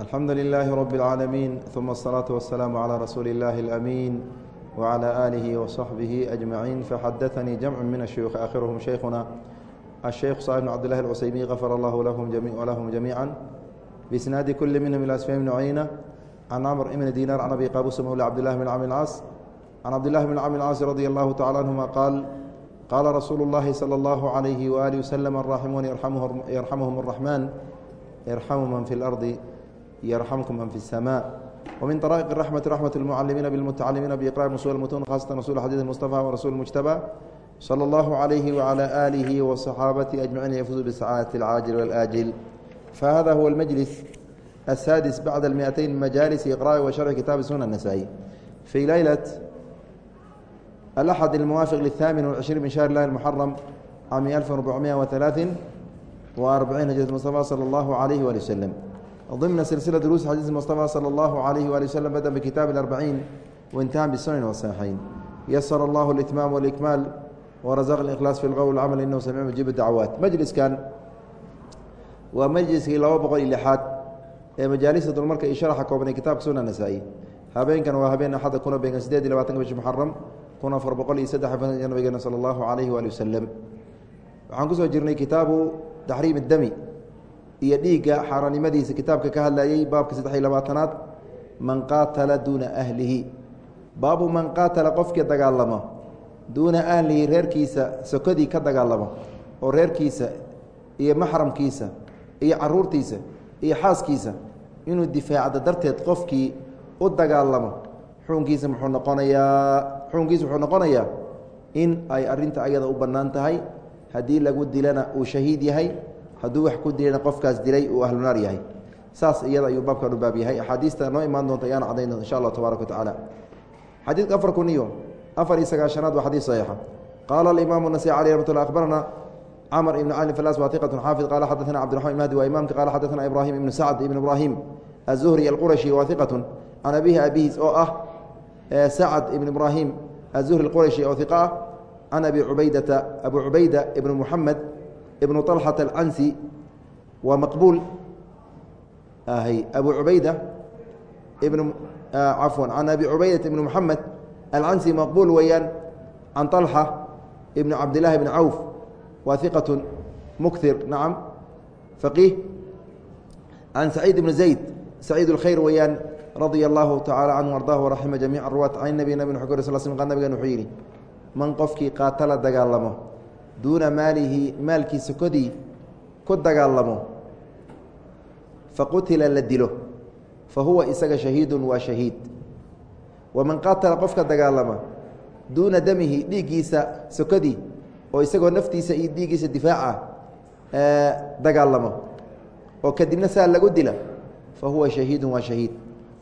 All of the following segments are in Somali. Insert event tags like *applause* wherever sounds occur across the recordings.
الحمد لله رب العالمين ثم الصلاة والسلام على رسول الله الأمين وعلى آله وصحبه أجمعين فحدثني جمع من الشيوخ آخرهم شيخنا الشيخ صالح بن عبد الله العسيمي غفر الله لهم جميع ولهم جميعا بإسناد كل منهم إلى سفيان بن عيينة عن عمرو بن دينار عن أبي قابوس مولى عبد الله بن عمرو العاص عن عبد الله بن عمرو العاص رضي الله تعالى عنهما قال قال رسول الله صلى الله عليه وآله وسلم الراحمون يرحمهم, يرحمهم الرحمن يرحم من في الأرض يرحمكم من في السماء ومن طرائق الرحمة رحمة المعلمين بالمتعلمين بإقراء رسول المتون خاصة رسول حديث المصطفى ورسول المجتبى صلى الله عليه وعلى آله وصحابته أجمعين يفوز بالسعادة العاجل والآجل فهذا هو المجلس السادس بعد المئتين من مجالس إقراء وشرح كتاب سنة النسائي في ليلة الأحد الموافق للثامن والعشرين من شهر الله المحرم عام 1443 هجرة المصطفى صلى الله عليه وآله وسلم ضمن سلسلة دروس حديث المصطفى صلى الله عليه وآله وسلم بدأ بكتاب الأربعين وانتهى بالسنن والصحيحين يسر الله الإتمام والإكمال ورزق الإخلاص في القول والعمل إنه سميع مجيب الدعوات مجلس كان ومجلس لaba boqol iyo lixaad ee majaalisa dulmarka iyo sharaxa koobanay kitaabka sunan nasaa-i habeenkan waa habeen axadda kuna beegan sideed iyo labaatanka bishi muxaram kun afar boqol iyo saddex nabigeena sala allahu calayhi waali wasalam waxaan kusoo jirnay kitaabu taxriim اdami iyo dhiigga xaaraannimadiisa kitaabka ka hadlayey baabka saddex iyo labaatanaad man qaatala duuna ahlihi baabu man qaatala qofkii dagaalamo duuna ahlihi reerkiisa sokodii ka dagaalamo oo reerkiisa iyo maxramkiisa iyo caruurtiisa iyo xaaskiisa inuu difaacda darteed qofkii u dagaalamo xukunkiisa muxuu noqonayaa xukunkiisa wuxuu noqonayaa in ay arinta ayada u bannaan tahay haddii lagu dilana uu shahiid yahay hadduu wax ku dilana qofkaas dilay uu ahlunaar yahay saas iyada ayuu baabkan u baab yahay axaadiista noo imaan doonta ayaan cadayn doonta insha allah tabaaraka watacaala xadiidka afar kun iyo afar iyo sagaashanaad waa xadiis saxiixa qaala alimaamu nasai aleyh ramat lla akbarana cmr ibn cali flas waa iqة xaafid qala xadaثna cbdiرaحman mahdi waa imamka qala xadaثna ibrahim ibn sacd ibn ibrahim الzuhri الquraشhi waa iqaة can abihi abihiis oo ah sacd ibn ibrahim الzuhri اquraشhi oo iq ah can abi cubaydata abu cubayda ibn muxamed ibn طalxaة اlcansi waa maqbuul abu cubayda ibn cafwan can abi cubaydata ibn muxamed alcansi maqbuul weeyaan can طalxa ibn cabdilahi bn cawf wa iqaة mukir nacam faqiih can saciid ibn zayd saciid اlkhayr weeyaan radia allahu tacala canhu ardah waraxima jamiica ruwaat can nabi nabig xu sl sl nabigan wuxuu yidhi man qofkii qaatala dagaalamo duuna maalihi maalkiisa kodii ku dagaalamo faqutila la dilo fa huwa isaga shahiidun waa shahiid. Waman qaatala qofka dagaalama duuna damihi dhiiggiisa sokodii oo isagoo naftiisa iyo dhiiggiisa difaaca dagaalamo. Oo kadibna saa lagu dila fa huwa shahiidun waa shahiid.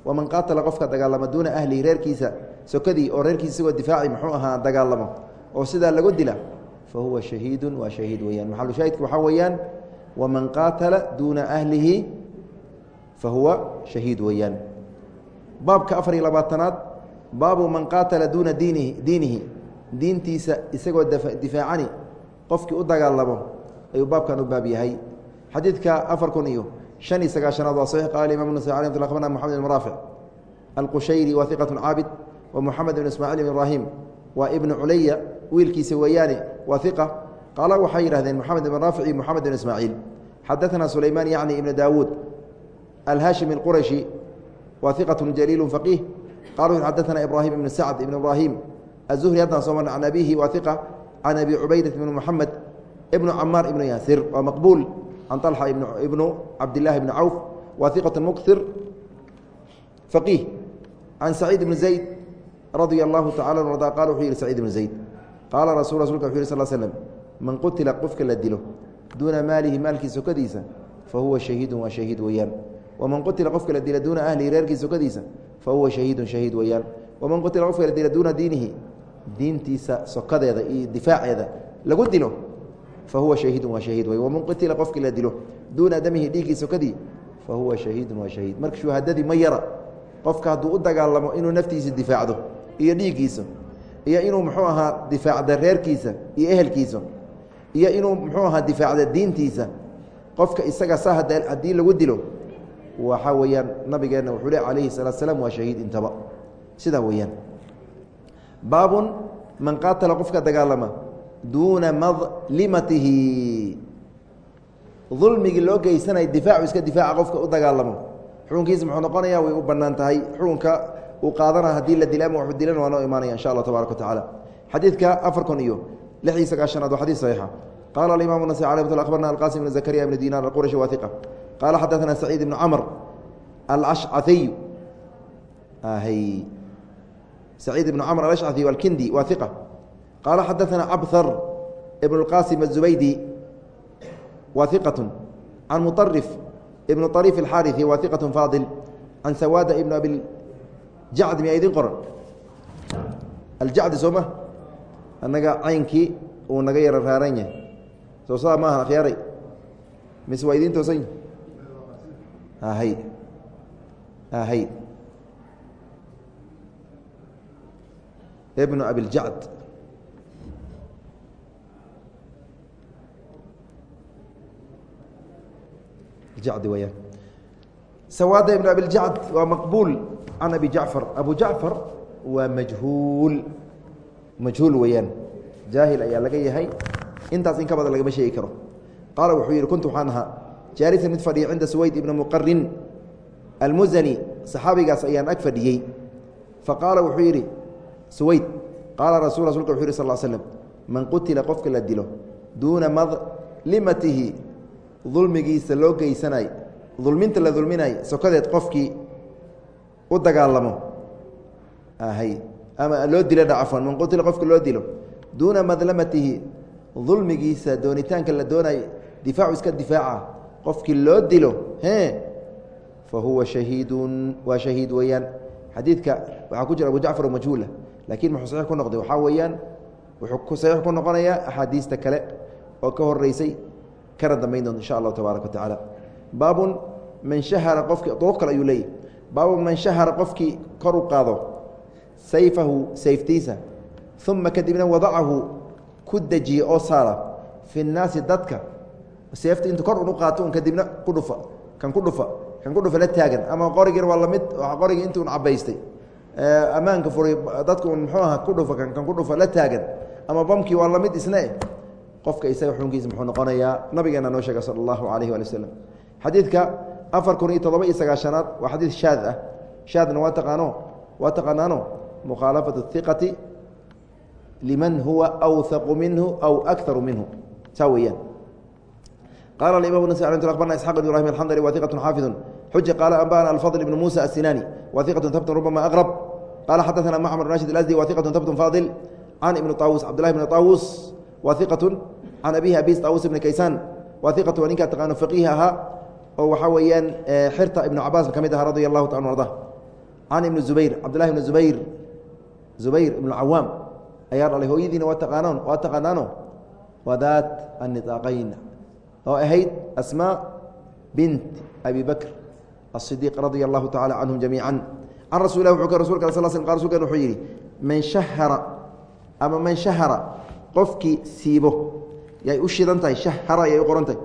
Waman qaatala qofka dagaalama duuna ahlihi reerkiisa sokodii oo reerkiisa isagoo difaaci muxuu ahaa dagaalamo oo sidaa lagu dila fa huwa shahiidun waa shahiid weyaan maxalu shaahidka waxaa weeyaan waman qaatala duuna ahlihi fa huwa shahiid weeyaan baabka afar iyo labaatanaad baabu man qaatala duuna diinihi diinihi diintiisa isagoo difaacani qofkii u dagaalamo ayuu baabkan u baab yahay xadiidka afar kun iyo شhan iyo sagaashanaad waa صaxiix qala imam النasai alي mt abarna mxamed بn raafic alqushayri wa iqaة caabid wa muxamed bn ismaaciil ibn ibraahim waa ibnu culaya wiilkiisa weeyaane waa iqa qaala waxay yidhahdeen moxamed ibn raafic iyo ibn ismaaciil xadaanaa sulaymaan yacni ibna daawuud alhaashim alqurashi wa iqatun jaliilu faqiih qala wuxu xadaanaa ibraahim ibn sacd ibn ibraahim aلzuhri haddaan soo marna can abihi waa iqa can abi cubaydat ibn moxamed ibnu camaar ibnu yaasir waa maqbuul can طalxa ibnu cabdillahi bni cawf waa iqatu mukir faqiih can saciid ibn zayd radia allahu tacala arda qala wuxuu yihi saciid ibn zayd qaala rasul rasulka wuxu yih sl slm man qutila qofka la dilo duuna maalihi maalkiisa sokadiisa fa huwa shahiidu waa shahiid weeyaan waman qutila qofka la dila duuna ahlihi reerkiisa sokadiisa fa huwa shahiidun shahiid weeyaan waman qutila qofka la dila duuna diinihi diintiisa sokadeeda iyo difaaceeda lagu dilo fa huwa shahiidun waa shahiid wey waman qutila qofkii la dilo duuna damihi dhiiggii sokadii fa huwa shahiidun waa shahiid iyo dhiiggiisa iyo inuu muxuu ahaa difaacda reerkiisa iyo ehelkiisa iyo inuu muxuu ahaa difaacda diintiisa qofka isaga sa haddii lagu dilo waxaa weeyaan nabigeenna wuxuu le calayhi salaat slaam waa shahiid intaba. Sidaa weeyaan. Baabun man qaatala qofka dagaalama duuna madlimatihi. Dulmigii loo geysanaya difaacu iska difaaca qofka u dagaalamo. Xukunkiisa muxuu noqonaya way u bannaan tahay. Xukunka uu qaadana haddii la dila ama waxu dilan waa noo imaanaya insha allah tabarak wa tacaala xadiidka afar kun iyo lix iyo sagaashanaad waa xadiis saxiixa qala alimam nas a abarna alqasim bn zakariya bn dinar alqurashi wa iqa qaala xadaثana saciid ibn camr alashcaiy saciid ibn camr alashcai alkindi wa iqa qaala xadaثana cabhar ibn اlqasim aلzubaydi wa iqaة can muطarif ibn طariif اlxaariثi wa iqaة faadil can sawaada ibn abiljacd miyaa idin qoran? Aljacdi soo ma? Annaga caynkii uu naga yaro raaran yahay. Soo maaha akhyaaray mise waa idiin toosan hay. Hay. Ibnu abiljacd. Jacdi weyaan sawaada ibnu abiljacd waa maqbuul can abi jacfar abu jacfar waa majhuul. Majhuul weeyaan. Jaahil ayaa laga yahay. Intaas in ka badan lagama sheegi karo. Qaala wuxuu yidhi kuntu waxaan ahaa jaalisan mid fadhiya cinda suwayd ibni muqarin almusani saxaabigaas ayaan ag fadhiyey faqaala wuxuu yidhi suwayd. Qaala rasul rasulka wuxu yhi sal slm man qutila qofka la dilo duuna madlimatihi dulmigiisa loo geysanay dulminta la sokadeed qofkii u dagaalamo. Ama loo dilo dhacafan man qutila qofka loo dilo. Duuna madlamatihi dulmigiisa doonitaanka la doonayo difaacu iska difaaca. Qofkii loo dilo e fa huwa shahiidun waa shahiid weeyaan. Xadiidka waxaa ku jira abu jacfar majhuula laakiin muxuu saxiix ku noqday. Waxaa weeyaan wuxuu saxiix ku noqonayaa axaadiista kale oo ka horeysay kana dambayn doonto insha allahu tabaaraka wa baabun man shahara qofkii duruq kale ayuu leeyahy baabun man shahara qofkii kor u qaado sayfahu sayftiisa. Uma kadibna wadacahu ku dejiye oo saara. Fi nnaasi dadka seefta intu kor unu qaato un kadibna ku dhufa kan ku dhufa kan ku dhufa la taagan. Ama qorigin waa la mid qorigii inti un cabaystay ammaanka furay dadka un muxuu aha ku dhufa kan kan ku dhufa la taagan. Ama bamkii waa la mid isne qofka isaga xukunkiisa muxuu noqonayaa nabigeena noo sheega sala allahu alayhi waali waslem xadiidka afar kun iyo toddoba iyo sagaashanaad waa xadiid shaad ah shaadna waa taqaano waa taqaanaano mukhaalafatu hiqati liman huwa awhaqu minhu aw akaru minhu saa weeyaan qala imam nas barna isxaq bn ibrahim alxandli wa iqat xaafidu xuji qaala anbana alfadl ibn musa asinaani wa iqatu tabtun rubama aqrab qala xadaثana macmar rashid alasdi wa iqatu tabtun faadil can ibni طaawus cabdillahi bni طaawus wa iqatu can abihi abis طaawus ibni kaysaan wa iqatu waa ninkaa taqaano faqiih ahaa oo waxaa weeyaan eh, xirta ibnu cabaas ka mid aha radi allahu ta arda can ibni zubayr cabdillahi ibni zubayr zubayr ibnu cawaam ayaa dhalay hooyadiina waa taqaanaan waa taqaanaano? Waa daat oo ahayd asmaa bint abi bakr asidiiq radia allahu tacala canhum jamiican. Can rasul lah wuxuu ka rasulka al sl qa rsulkan wuxuu yidhi man shahara ama man shahara qofkii siibo yay u shidan tahay shahara yay u qoran tahay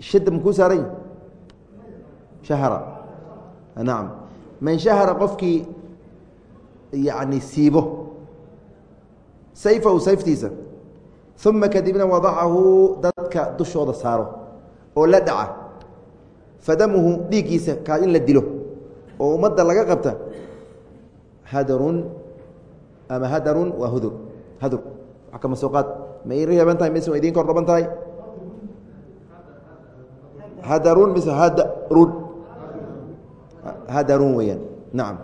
shida makuu saaray? Shahara. Nacam man shahara qofkii yani siibo. Sayfahu sayftiisa. Uma kadibna wadacahu dadka dushooda saaro oo la dhaca. Fadamuhu dhiiggiisa kaa in la dilo oo ummadda laga qabta. Hadarun ama hadarun waa hudur. Hadur. Wax kama soo qaad? Ma ii reeban tahay ma idiin kor dhaban tahay hadarun mise hadarun. Hadarun weeyaan. Nacam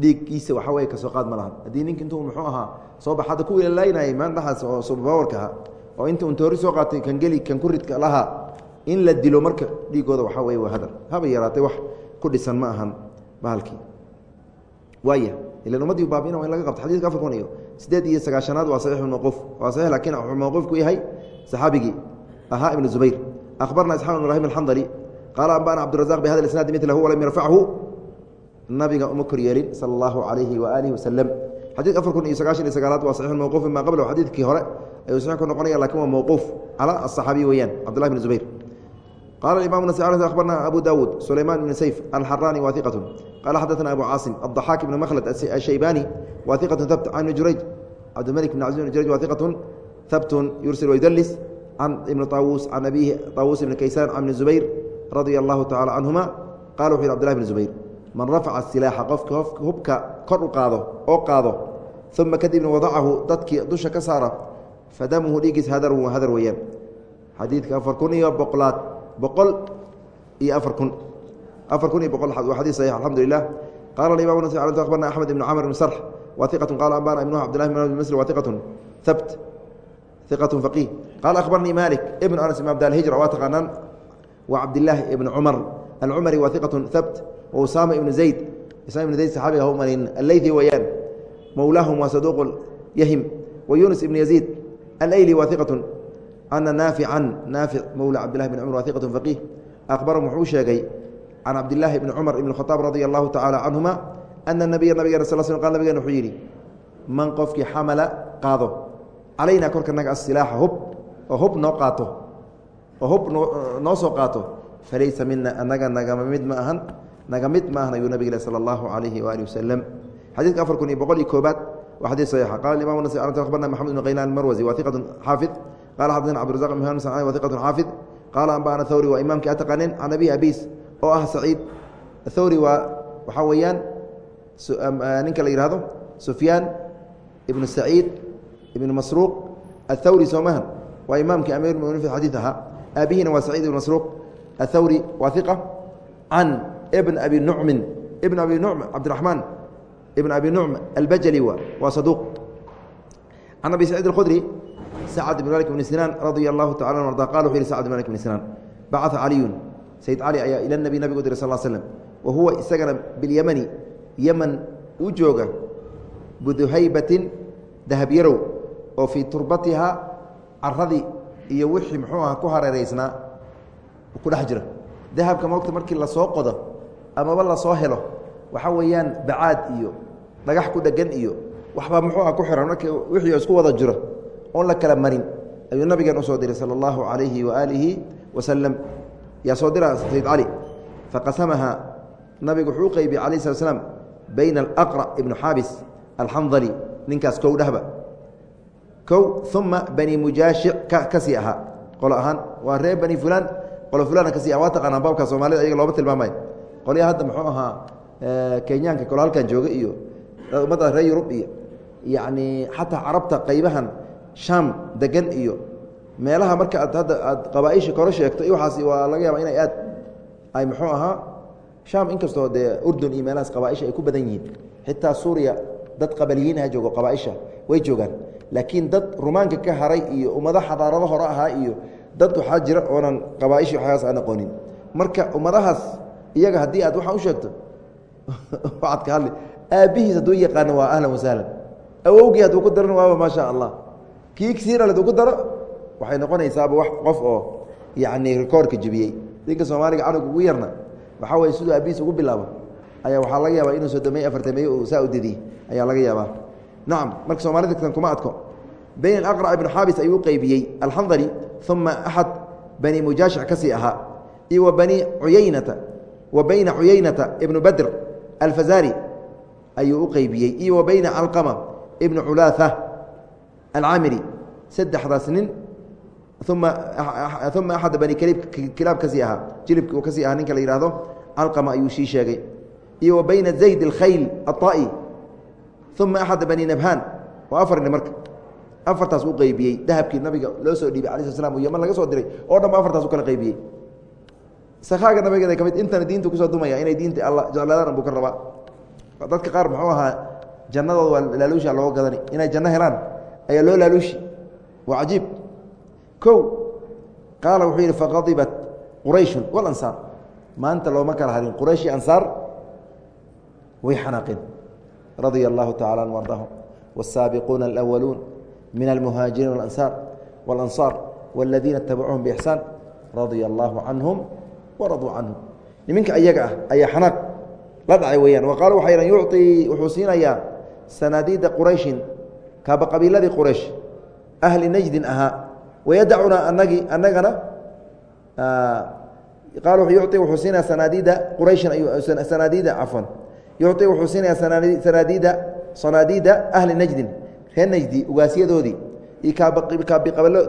dhiiggiisa waxaa wey ka soo qaad ma lahan haddii ninka intuu muxuu ahaa soo bax hadda kuwii lalaynayay maandhaxaas oo subabawarka aha oo inta un toori soo qaatay kan geli kan ku ridka lahaa in la dilo marka dhiigooda waxaa wey waa hadar. Haba yaraatay wax ku dhisan ma ahan bahalkii waaya ilan ummaddii baabina waa in laga qabta xadidka afar kun iyo siddeed iyo sagaashanaad waa saxiix mawquuf ku akhbarna isxaaq ibn ibrahim alxandali qaala anbana cabdirazaq bihada isnaadi milahu walam yarfachu nabiga uma kor yeelin sala allahu calayhi waaalihi wasalam xadidka afar kun iyo sagaashan iyo sagaalaad waa saxiix mawquuf maa qablahu xadiidkii hore ayuu saxiix ku noqonaya laakiin waa mawquuf cala asaxaabiy weeyaan cabdullahi bn zubayr qala imam nas abarna abu dawuud sulayman bn sayf alxarani wa iqatu qala xadaثna abu caasim aضaxaak ibn makhlad ashaybani wa iqatu habt can ibn jurayj cabdimalik bn cabdi bn jurayj wa iqatu habtun yursil wayudlis can ibn طawuus can abihi طawuus ibn kaysaan can ibn zubayr radia allahu tacala canhuma qala wuxu yhi abdulahi bn zubayr man rafaca silaaxa qofka hubka kor u qaado oo qaado uma kadibna wadacahu dadkii dusha ka saara fadamuhu dhiigiis hadarun hadar weeyaan xadiidka afar kun iyo boqolaad boqol iyo afar kun afar kun iyo boqol waa xadis saxiix alxamdu lilah qala imam abarna axmed ibn camr ibn sarx wa iqatu qala ambana ibn cbdillahi bn msl wa iqatun habt iqatun faqih qala akhbarnii malik ibn anas ibn abdalhijra waa taqaanaan wa cabdillaahi ibn cumar alcumari wa iqatun habt wa usaama ibnu zayd usaama ibn zayd saxaabiga ha umanin alleythi weeyaan mowlaahum waa saduuq yahim wa yunus ibn yaziid alayli wa iqatun ana naafican naafic mowla cabdillahi bn cumar wa iqatun faqih akhbarahum wuxuu sheegay can cabdillaahi bni cumar ibn khaaab radia allahu tacaala canhuma ana nabiya nabigeena sal sl qal nabigena wuxuu yidhi man qofkii xamala qaado calaynaa korka naga asilaaxa hub oo hub noo qaato oo hub noo soo qaato. Falaysa mina anaga nagama mid ma ahan naga mid ma ahan ayuu nabig sala allahu calayhi waali wasalam xadiidka afar kun iyo boqol iyo koobaad waa xadiid saxiixa qala imam nas abarna maxamed bn qaylaan marwasi wa xaafid. Qala xadana cabdirazaq bn hn wa xaafid. Qaala ambana thawri waa imaamkii ataqanin can abihi abiis oo ah saciid. Thawri waa waxaa weeyaan ninka la yihahdo sufyaan ibnu saciid ibnu masruuq. Athawri soomahan waa imaamkii amir muminin fi xadiid ahaa aabihina waa saciid ibn masruuq athawri waa iqa can ibn abi nucmin ibn abi nucm cabdiraxmaan ibn abi nucm albajali wa waa saduuq can abi saciid alkhudri sacd ibn malik bn sinaan radia allahu tacala an arda qala wuxu yihi sacd ibn malik bn sinaan bacaa caliyun sayd cali ayaa ila nebi nabigu diray sal slm wa huwa isagana bilyemani yeman u jooga buduhaybatin dahabyarow oo fii turbatiha caradii iyo wixii muxuu aha ku hareeraysnaa ku dhex jira dahabka mogta markii la soo qodo amaba la soo helo waxaa weeyaan bacaad iyo dhagax ku dhegan iyo waxbaa muxuu aha ku xiran marki wixii isku wada jiro oon la kala marin. Ayuu nabigeen u soo diray sala allahu calayhi waaalihi wasalam yaa soo dira sayd cali faqasamaha nabigu wuxuu u qeybiyey alayh slat slam bayna alaqra' ibnu xaabis alxandali ninkaas kow dhahba kow uma bani mujaashic ka sii ahaa. Qolo ahaan waa reer bani fulaan. Qolo fulana ka sii aha waa taqaanaa baabka soomaalida ayaga looma tilmaamayo qolyaa hadda muxuu ahaa kenyaanka kolo halkan jooga iyo ummadda reer yurub iyo yacni xataa carabta qaybahan shaam degan iyo meelaha marka aad hadda aad qabaaisha koro sheegto iyo waxaas waa laga yaaba inay aad ay muxuu ahaa shaam inkastoo dee urdun iyo meelahaas qabaaisha ay ku badan yihiin. Xitaa suuriya dad qabaliyiinaha joogo qabaaisha way joogaan laakiin dad rumaanka ka haray iyo ummado xadaarado hore ahaa iyo dad waxaa jira oonan qabaaisha waxaas aan aqoonin. Marka ummadahaas iyaga haddii aad waxaa u sheegto *laughs* waxaad ka hadli aabbihiis hadduu yaqaano waa ahlan wasahlan awowgii hadduu ku daran waaba maa allah. Kii siirale hadduu ku daro waxay noqonaysaaba wax qof oo yacni rikoorka jebiyey. Ninka soomaaliga canuga ugu yarna waxaa weye siduu aabbihiis ugu bilaabo? Ayaa waxaa laga yaabaa inuu sodomey afartameeye saa u didiyey ayaa laga yaabaa nacam marka soomaalida kuma adko. Bayn aqrac ibnu xaabis ayuu qeybiyey alxandari uma axad bani mujaashi ka sii ahaa. Iyo wa bani uyaynata wa bayna cuyaynata ibnu badr alfazaari ayuu u qeybiyey iyo wa bayna calqama ibnu culaatha alcaamiri saddexdaas nin uma uma axad bani kilaab ka sii ahaa. Jilibkii ka sii ahaa ninka la yihahdo calqama ayuu sii sheegay. Iyo wa bayna zayd alkhayl aai uma axad bani nabhaan waa afar nin marka. Afartaas u qeybiyey dahabkii nabiga loo soo dhiibay ala sl slam o yaman laga soo diray. Oo dhan ba afartaas u kala qeybiyey sakaaga nabigeeda ka mid intana diintu ku soo dumaya inay diinta alla jeclaadaan buu ka rabaa. Dadka qaar muxuu ahaa jannadooda waa laaluusha looga gadani. Inay janno helaan ayaa loo laaluushi. Waa cajiib. Kow qaala wuxuu yidhi faqadibat qurayshun. Walansaar maanta looma kala harin. Qurayshi ansaar way xanaaqeen radia allahu tacala an ardaahum wالsaabiquuna alأwaluun min almuhaajiriin walansaar walansaar wاladiina itabacuuhum bixsaan radia allahu canhum waraduu canhum niminka ayaga ah ayaa xanaaq la dhacay weyaan wa qaalu waxay yidhan yucطii wuxuu siinayaa sanaadiida qurayshin kaaba qabiiladii quraysh ahli najdin ahaa wayadacunaa anagi annagana qaal yuci wuxuu siinaya sanaadiida qurayshin sanaadiida cafwan yuci wuxuu siinayaa sanaadiida ahli najdin reer najdi ugaasyadoodii iyo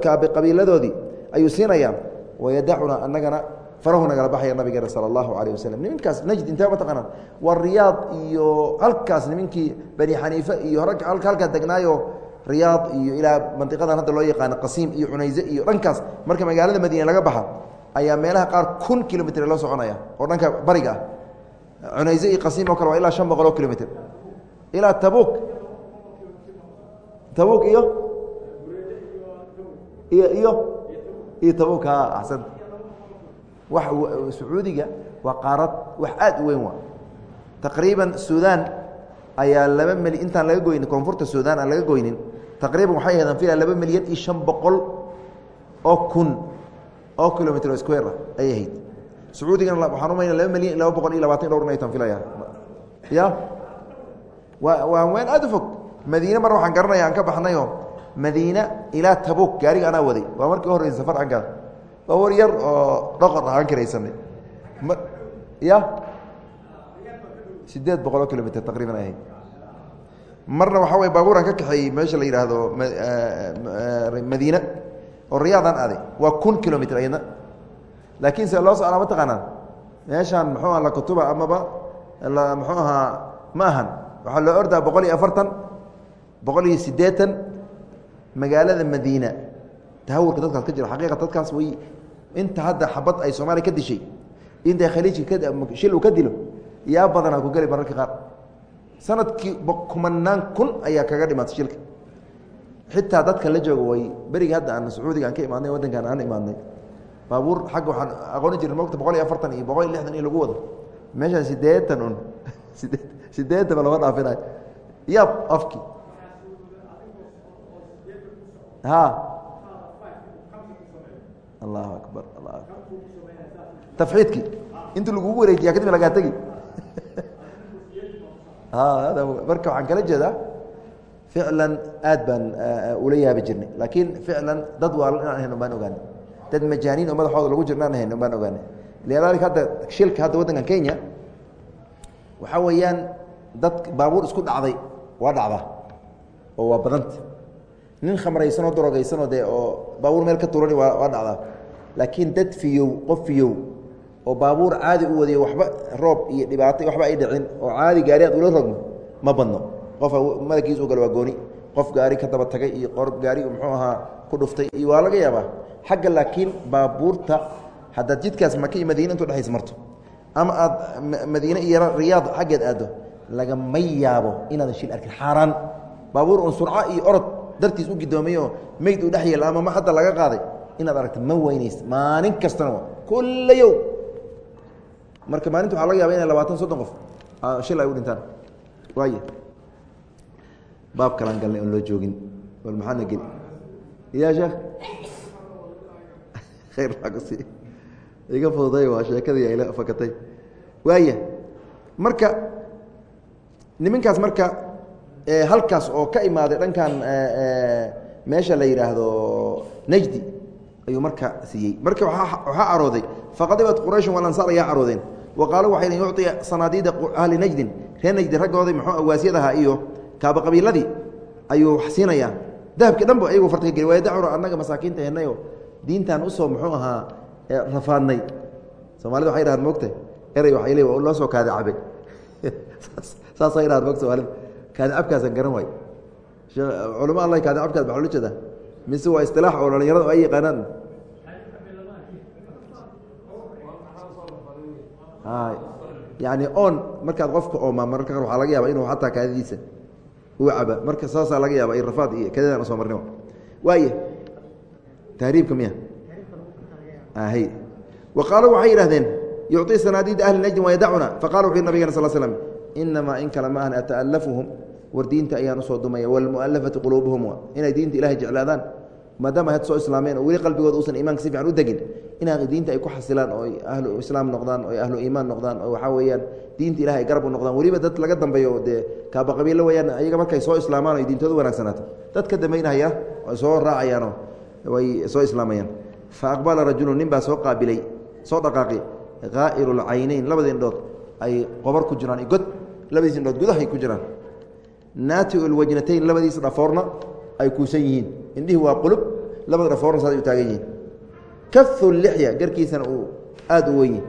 kaabi qabiiladoodii ayuu siinayaa. Wayadacunaa annagana farahu nagala baxaya nabigeena sala allahu calayh waslm niminkaas najd intee ma taqaanaan? Waa riyaad iyo halkaas niminkii bani xaniife iyo halkaa degnaayo riyaad iyo ilaa mandiqadan hadda loo yaqaano qasiim iyo cunayse iyo dhankaas marka magaalada madiine laga baxa ayaa meelaha qaar kun kilomitr loo soconaya oo dhanka bariga ah cunayse iyo qasiim oo kale waa ilaa shan boqol oo kilomitr ilaa tabuuk. Tabuuk iyo? Iyo iyo? Iyo tabuuk ha axsanta wax sacuudiga waa qaarad wax aad u weyn waa. Taqriiban sudan ayaa laba meli intaan laga goynin koonfurta sudan aan laga goynin taqriiban waxay ahaydaan fila laba milyan iyo shan boqol oo kun oo kilomitr square ah ayay ahayd sacuudigana waxaan umayna laba milyan iyo laba boqol iyo labaatan dhowr inay tan filaya ya? Waa waa ween aad u fog. Madiine mar waxaan garanaya aan ka baxnayo madiine ilaa tabuk gaariga anaa waday. Waa markii u horreysa safar aan gala waa war yar oo dhoqor ah aan karaysanay ma ya? Sideed boqol oo kilomitr taqriiban ay ahayd. Marna waxaa way baabuuraan ka kaxeeyey meesha la yidhaahdo madiine. Oo riyaadaan aaday. Waa kun kilomitr ayadna laakiin se loo socdaa ma taqaanaan meeshaan muxuu aha lakutuba amaba muxuu ahaa ma ahan. Waxaa loo ordaa boqol iyo afartan boqol iyo siddeetan magaalada madiina. Tahawurka dadkaas ka jira xaqiiqa dadkaas way inta hadda xabad ay soomaaliya ka dishay intay khaliijka shil uu ka dilo yaa badanaa ku geli mararka qaar. Sanadkii kumanaan kun ayaa kaga dhimaatay shilka. Xitaa dadka la jooga way berigi hadda aan sacuudiga aan ka imaadnay waddankan aan imaadnay baabuur xagga waxaan aqooni jirna mogta boqol iyo afartan iyo boqol iyo lixdan in lagu wado. Meeshaan siddeetan un *laughs* sidee siddeetan ba lama dhaafinayo. Yaab afki. Ha. Allahu akbar allah akbar. Tafxiidki. Inta lagugu wareejiya kadib lagaa tegi *laughs* marka waxaan kala jeedaa ficlan aad baan ula yaabi jirnay. Laakiin ficlan dad waalan inaan ahayn baan ogaanay dad majaaniin oo madaxooda lagu jirna aan ahayn baan ogaanay. Lidaalika hadda shilka hadda waddankan kenya waxaa weeyaan dad baabuur isku dhacday waa dhacda oo waa badanta nin khamraysanoo darogaysanoo dee oo baabuur meel ka turani waa waa dhacdaa. Laakiin dad fiyow qof fiyow oo baabuur caadi u wadiyo waxba roob iyo dhibaato waxba ay dhicin oo caadi gaari aad ula rogmo ma badno. Qofa madakiis u galo waa gooni. Qof gaari ka daba tagay iyo qor gaari muxuu ahaa ku dhuftay iyo waa laga yaabaa xagga laakiin baabuurta haddaad jidkaas maka iyo madiine intu dhexays marto ama aad madiine iyo riyaad xaggeed aaddo lagama yaabo inaadan shil arkin xaaraan. Baabuur un surca iyo orod dartiis u gidoomayoo meyd uu dhex yeelo ama ma hadda laga qaaday inaad aragta ma weynays maalin kastana wa kulla yow. Marka maalinta waxa laga yaba inay labaatan soddon qof. Shil ay u dhintaan. Waay baab kalaan galnay oon loo joogin bal maxaadna geli ya sheekh? Khayr baa ku sii. Iga fududay waa sheekadii ayla fakatay. Waaya marka niminkaas marka halkaas oo ka imaaday dhankan meesha la yidhaahdo najdi ayuu marka siiyey. Marka waxaa carooday faqadibat qurayshun walansaar ayaa caroodeen wa qaaluu waxay dhen yucطi sanaadiida ahli najdin. Reer najdi raggooda muxuu awaasyadaha iyo kaaba qabiiladii ayuu wax siinayaa dahabkii dhan ba ayagu farta ka geli waaya dacura annaga masaakiinta hennayo diintan u soo muxuu ahaa rafaadnay. Soomaalida waxay dhahaan mogta erey waxay le loo soo kaada cabe. *laughs* Saasay dhahaan mogta soomaalida kaada cabkaasaan garan waay. Culama alla kaada cabkaas maxaa loo jeedaa mise waa istilaax oo dhalinyarada ay yaqaanaan? Yani on markaad qofka ooma mararka qaar waxaa laga yaaba inuu xataa kaadadiisa caba marka saasaa laga yaaba rafaad iyo kadadaan soo marni waaya tahriibka miya. Hy wa waxay yidhahdeen yucطii sanaadiida ahli najdin wayadacuna faqala wuxu nabigana sal slm inamaa in kale maahan ata'alafuhum war diinta ayaan u soo dumaya wاlmualafati quluubuhum. Inay diinta ilahay jeclaadaan. Maadaama had soo islaameen oo weli qalbigooda uusan imaanka si fiican u degin inaa diinta ay ku xasilaan oo ahlu islaam noqdaan oo ahlu iimaan noqdaan oo waxaa weeyaan diinta ilahay ay garab u noqdaan. Weliba dad laga dambeeyo dee kaaba weyaan ayaga markay soo islaamaan o diintooda wanaagsanaato dad ka dambaynahaya ay soo raacayaanoo way soo islaamayaan. Fa aqbala rajulu nin baa soo qaabilay soo dhaqaaqi haa'iru lcayneyn labadii indhood ay qobar ku jiraan god labadiis indhood gudahay ku jiraan. Naati lwajnatayn labadiisa dhafoorna ay kuusan yihiin. Indhihii waa qulub labada dhafoorna saas u taagan yihiin kahu lixya garkiisana uu aada u wenyi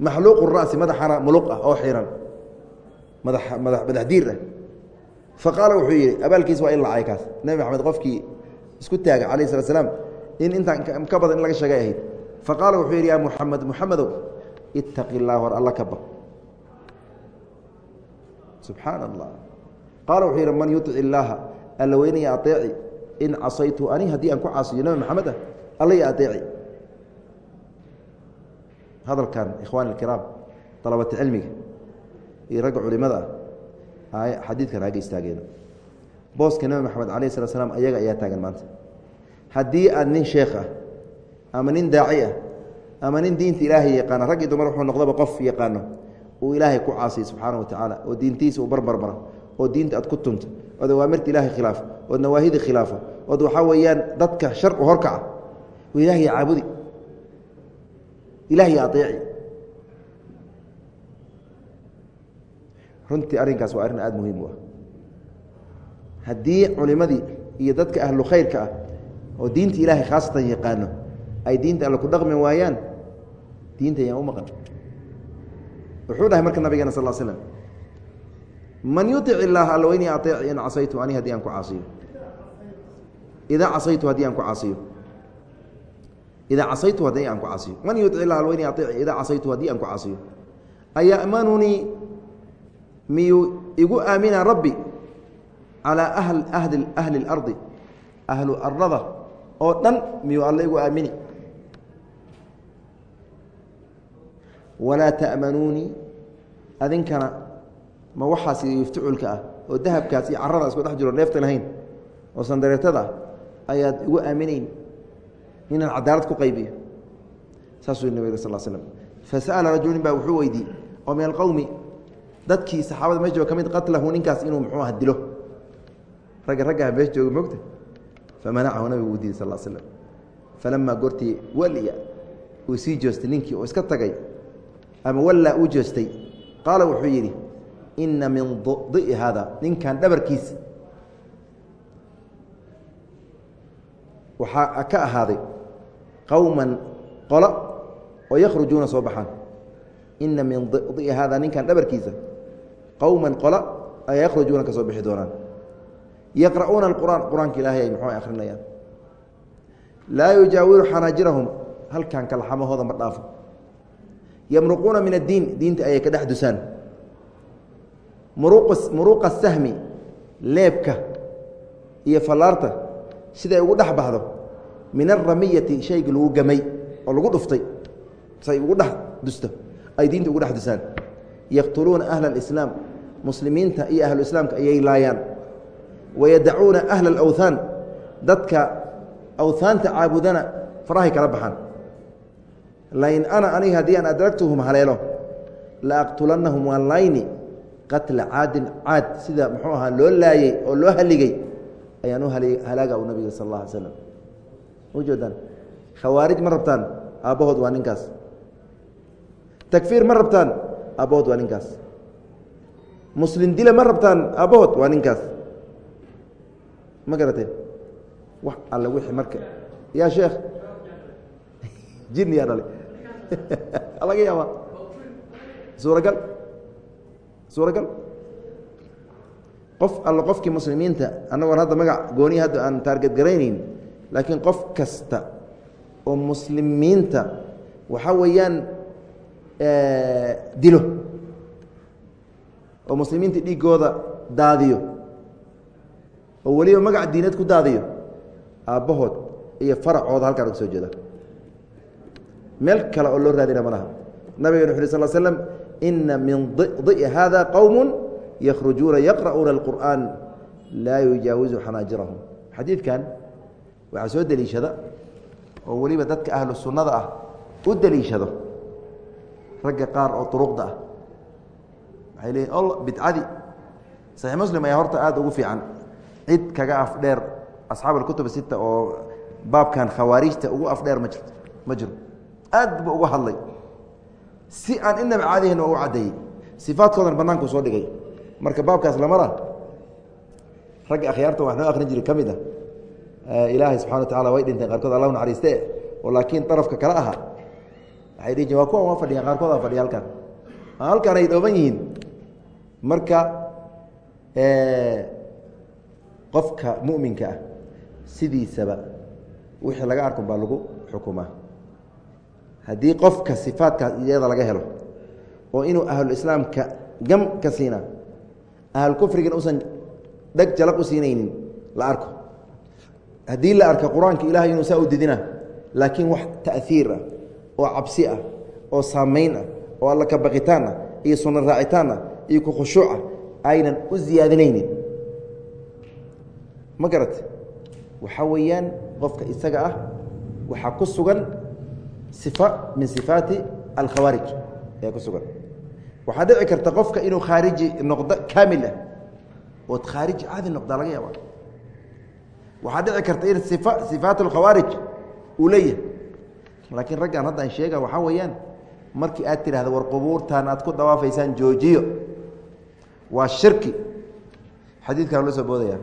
maxluuqu ra'si madaxana muluq ah oo xiran. Madax mada madax diir ah. Fa qaala wuxuu yidhi abaalkiisa waa in lacay kaas nebi maxamed qofkii isku taaga calayh slat slaam in intaan ka badan in laga sheegay ahayd. Fa qaala wuxuu yidhi yaa muxamed muxamedow ittaqi illah war alla ka baq subxaana allah qaala wuxuu yidhi man yutic illaaha alla weynaya aeeci in casaytu ani haddii aan ku caasiyo nebi maxamed ah alla iyo aeeci hadalkan ikhwani اkiraam dalabati cilmiga iyo ragga culimada ah xadiidkan haga istaageen. Booska nebi maxamed alayh slat slam ayaga ayaa taagan maanta. Haddii aad nin sheekh ah ama nin daaci ah ama nin diinta ilaahay yaqaana rag iyo dumar wuxuu noqdaba qof yaqaano uu ilaahay ku caasiy subxaana wa tacaala oo diintiisa uu barbarbara oo diinta aad ku tunto ood awaamirta ilaahay khilaafo ood nawaahida khilaafo ood waxaa weeyaan dadka shar u ilahay caabudi ilahy aeeci runtii arrinkaas waa arrin aada muhiim u ah haddii culimadii iyo dadka ahlu khayrka ah oo diinta ilaahay khaasatan yaqaano ay diinta alle ku dhaqmi waayaan diinta ayaan u maqan wuxuu dhahay marka nabigeena sal slm man yutic illaah alla weynii aeeci in casaytu ani haddii aan ku caasiyo idaa casaytu haddii aan ku caasiyo ida casaytu haddii aan ku casiyo man yutic ilah alweyni aiici idaa casaytu haddii aan ku casiyo ayamanunii miyuu igu aamina rabbi calaa ahl ahli ahli اlardi ahlu arada oo dhan miyuu alle igu aamini walaa ta'manuunii adinkana ma waxaas yuftuculka ah oo dahabkaas iyo carada isku dhex jiro neefta lahayn oo sandareetada ah ayaad inaan cadaalad ku qaybiyo. Saasuu nabig sal slm fasa'ala rajulu baa wuxuu weydiiyey oo min alqowmi dadkii saxaabada mees jooga ka mid qatlahu ninkaas inuu muxuu ah dilo. Ragga raggaha mees jooga mogta famanacahu nabigu wuu diiday sal slm falamaa goortii waliya uu sii joostay ninkii oo iska tagay ama wallaa uu joostay. Qaala wuxuu yidhi inna min di'i haada ninkan dhabarkiisa waxaa ka ahaaday qowman qolo oo yakhrujuuna soo baxaan. Ina min di haada ninkan dhabarkiisa qowman qola ayaa yakhrujuuna ka soo bixi doonaan. Yaqra'uuna alqur'aan qur'aanka ilaahay ay muxuu akhrinayaan. Laa yujaawiru xanaajirahum halkan kalxamahooda ma dhaafo. Yamruquuna min addiin diinta ayay ka dhex dusaan. Muruuqa sahmi leebka iyo fallaarta siday ugu dhex baxdo min aramiyati shaygii lagu gamay oo lagu dhuftay say ugu dhex dusto ay diinta ugu dhex dusaan. Yaqtuluuna ahla alislaam muslimiinta iyo ahlu islaamka ayay laayaan. Wayadacuuna ahla alawthaan dadka awhaanta caabudana farahay kala baxaan. Lain ana aniga haddii aan adragtuhum haleelo la aqtulannahum waan layni qatla caadin caad sida muxuu ahaa loo laayey oo loo haligay ayaan halaaga u nabiga sal alla alay ujeedaan khawaarij ma rabtaan aabbahood waa ninkaas. Takfiir ma rabtaan aabbahood waa ninkaas. Muslim dila ma rabtaan aabbahood waa ninkaas. Ma garateen wax alle wixii marka. Yaa sheekh? Jini yaa *laughs* laga yaabaa. Suuragal. Suuragal. Qof alle qofkii muslimiinta annagoon hadda magac gooni hadda aan taarget garaynayn laakiin qof kasta oo muslimiinta waxaa weeyaan dilo. Oo muslimiinta dhiigooda daadiyo. Oo weliba magac diineed ku daadiyo. Aabbahood iyo faracooda halkaan uga soo jeeda. Meel kale oo loo raadina ma laha nabigana sal slm ina min di'i hada qowm yakhrujuuna yaqra'uuna اlqur'aan laa yujaawizu xanaajirahum. Xadiidkan waxaa soo deliishada oo weliba dadka ahlu sunnada ah u daliishado ragga qaar oo duruqda ah. Waxay leeyiin ol bidcadi saxiix muslim ayaa horta aada ugu fiican. Cid kaga afdheer asxaab alkutub sita oo baabkan khawaarijta ugu afdheer ma jirto ma jiro. Aad bu uga hadlay. Si aan inaba caadihin waa u caddeeyey sifaadkoodan banaanku soo dhigay. Marka baabkaas lamara ragga akhyaarta wax noo akhrin jiri ka mid a ilaahay subxana wa tacala way dhinteen qaarkood allah naxariiste. Laakiin darafka kale aha. Waxay dhihi jire waa kuwan waa fadhiyan qaarkood aa fadhiya halkan. Halkan ay dhooban yihiin. Marka qofka muminka ah sidiisaba wixii laga arkun baa lagu xukumaa. Haddii qofka sifaadkaas iyada laga helo oo inuu ahluislaamka gam ka siina ahlukufrigan usan dheg jalaq u la arko haddii la arka qur'aanka ilahay inuu saa u didina laakiin wax ta'hiir ah oo cabsi ah oo saamayn ah oo alla ka baqitaan ah iyo sunno raacitaan ah iyo ku khushuucah aynan u ziyaadinaynin. Ma garat waxaa weeyaan qofka isaga ah waxaa ku sugan sifa min sifaati alkhawaarij ayaa ku sugan. Waxaa dhici karta qofka inuu khaariji noqdo kaamil ah. Ood khaariji caadi noqdaa laga yaaba waxaa dhici karta in ifa sifaat alkhawaarij uu leeyahay. Laakiin raggan hadda aan sheega waxaa weeyaan markii aad tidhahda war qubuurtan aad ku dawaafaysaan joojiyo waa shirki. Xadiidkan la soo boodaya.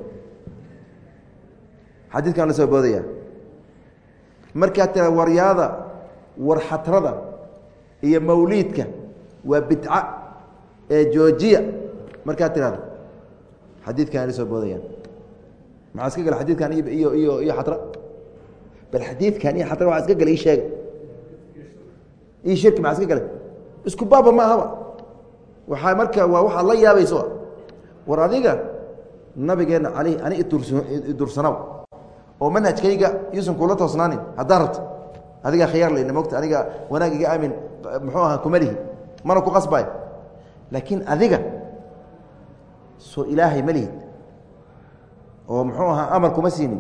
Xadiidkan la soo boodaya. Markii aad tidhahda waryaada war xatrada iyo mawliidka waa bidca ee joojiya markaad tidhahda xadiidkan la soo boodayaan maxaa iska gala xadiidkan iyo xatra? Bal xadiidkan iyo xatra waa iska gala ii sheega ii shirki maxaa iska gala? Isku baaba ma ahaba. Waxaa marka waa waxaad la yaabayso. War adiga nabigeenna caleyh ani idursanaw oo manhajkayga yuusan kuula toosnaanin haddaan rabto. Adigaa khiyaar leyna mogta aniga wanaag iga aamin muxuu ahaa kuma lihi mana ku qasbayo. Laakiin adiga soo ilaahay ma lihid oo muxuu ahaa amar kuma siinin.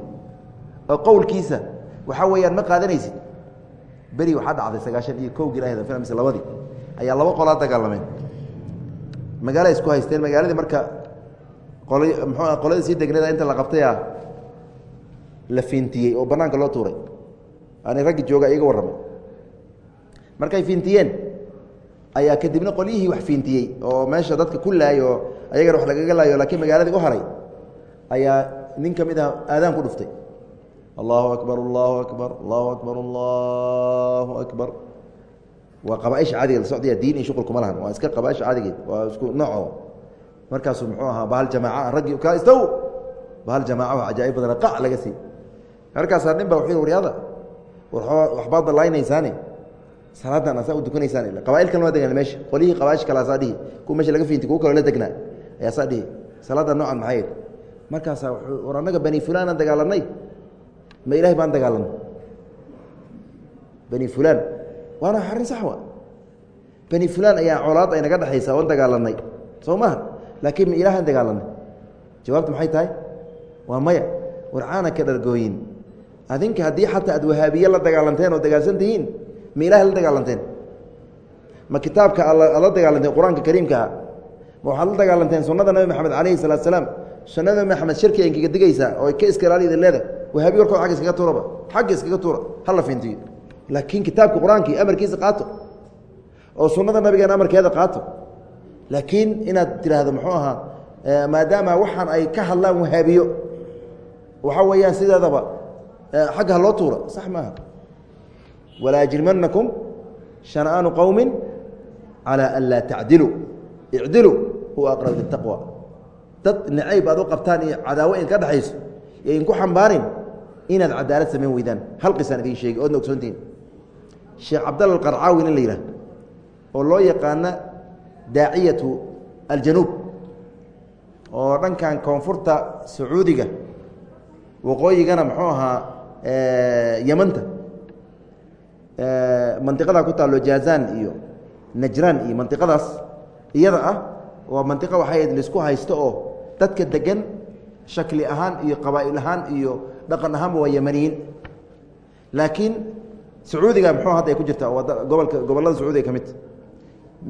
Oo qowlkiisa waxaa weeyaan ma qaadanaysid. Beri waxaa dhacday sagaashan iyo kowgii lahda mise labadii. Ayaa laba qolaa dagaalameen. Magaala isku haysteen magaaladii marka muxuu qoladii sii degneeda inta la qabtaya la fiintiyey oo banaanka loo tuuray. Ani raggi jooga iga warramay markay fiintiyeen ayaa kadibna qolyihii wax fiintiyey oo meesha dadka ku laayay oo ayagana wax lagaga laayo laakiin magaaladii u haray ayaa nin ka ah aadaan ku dhuftay. Allahu akbar allahu akbar allahu akbar allahu akbar. Waa qabaaisha caadigeed la socdaya diin iyo shuqul kuma lahan. Waa iska qabaaisha caadigeed waa isku nooco markaasuu muxuu ahaa bahal jamaaca raggii ka istow bahal jamaaca oo cajaa'ib badana qac laga sii. Markaasaa nin ba wuxuu yidhi waryaada waxbaad dalaynaysaane salaadan asaa u dukanaysaan qabaail kalma degan meesha. Qolyihii qabaaisha kale asaa dhihi. Kuwa meesha laga fiinti kuwa kaloo la degnaa ayaa saa dhihi. Salaada noocan maxay? yidhi markaasaa war annaga bani fulaan aan dagaalanay? Ma ilahay baan dagaalanay? Bani fulaan. Waana arrin sax bani fulaan ayaa colaad ay naga dhexaysa oon dagaalanay. Soo maha laakiin ma ilahaan dagaalanay? Jawaabtu maxay tahay? Waa maya. War caana ka dhargooyin. Adinka haddii xataa aad wahaabiye la dagaalanteen oo dagaalsan tihiin ma ilahay la dagaalanteen? Ma kitaabka aad la dagaalanteen qur'aanka kariimkaa ma waxaad la dagaalanteen sunnada nabi maxamed calayhi salaatu salaam sunnada nabi maxamed shirki ay kaga digaysaa oo ka iska ilaali idin leedahay wahaabiye warkood agga iskaga tuuraba xagga iskaga tuura hala fiintiyo laakiin kitaabka qur'aankii amarkiisa qaato oo sunnada nabigeena amarkeeda qaato. Laakiin inaad tidhaahdo muxuu ahaa maadaama waxaan ay ka hadlaan wahaabiyo waxaa weeyaan sideedaba xagga ha loo tuura sax maaha. Walaa yajrimanakum shana'aanu qowmi calى an laa tacdiluu icdiluu huwa aqrab litaqwa dad nacayb aad u qabtaan iyo cadaawo in ka dhexayso iyo inku xambaarin inaad cadaalad samayn weydaan. Hal qisaan idin sheegi oodna ogsoontihin sheekh cabdalla alqarcaawi nin la yidhaah oo loo yaqaana daaciyatu aljanuub oo dhankan koonfurta sacuudiga waqooyigana muxuu ahaa yamanta. Mantiqadaa ku taallo jaazaan iyo najraan iyo mantiqadaas. Iyada ah waa mantiqa waxay la isku haysto oo dadka degan shakli ahaan iyo qabaa'il ahaan iyo dhaqan ahaanba waa yamaniyiin laakiin sacuudiga muxuu hadda ay ku jirta gobolka gobollada sacuudiga ka mid.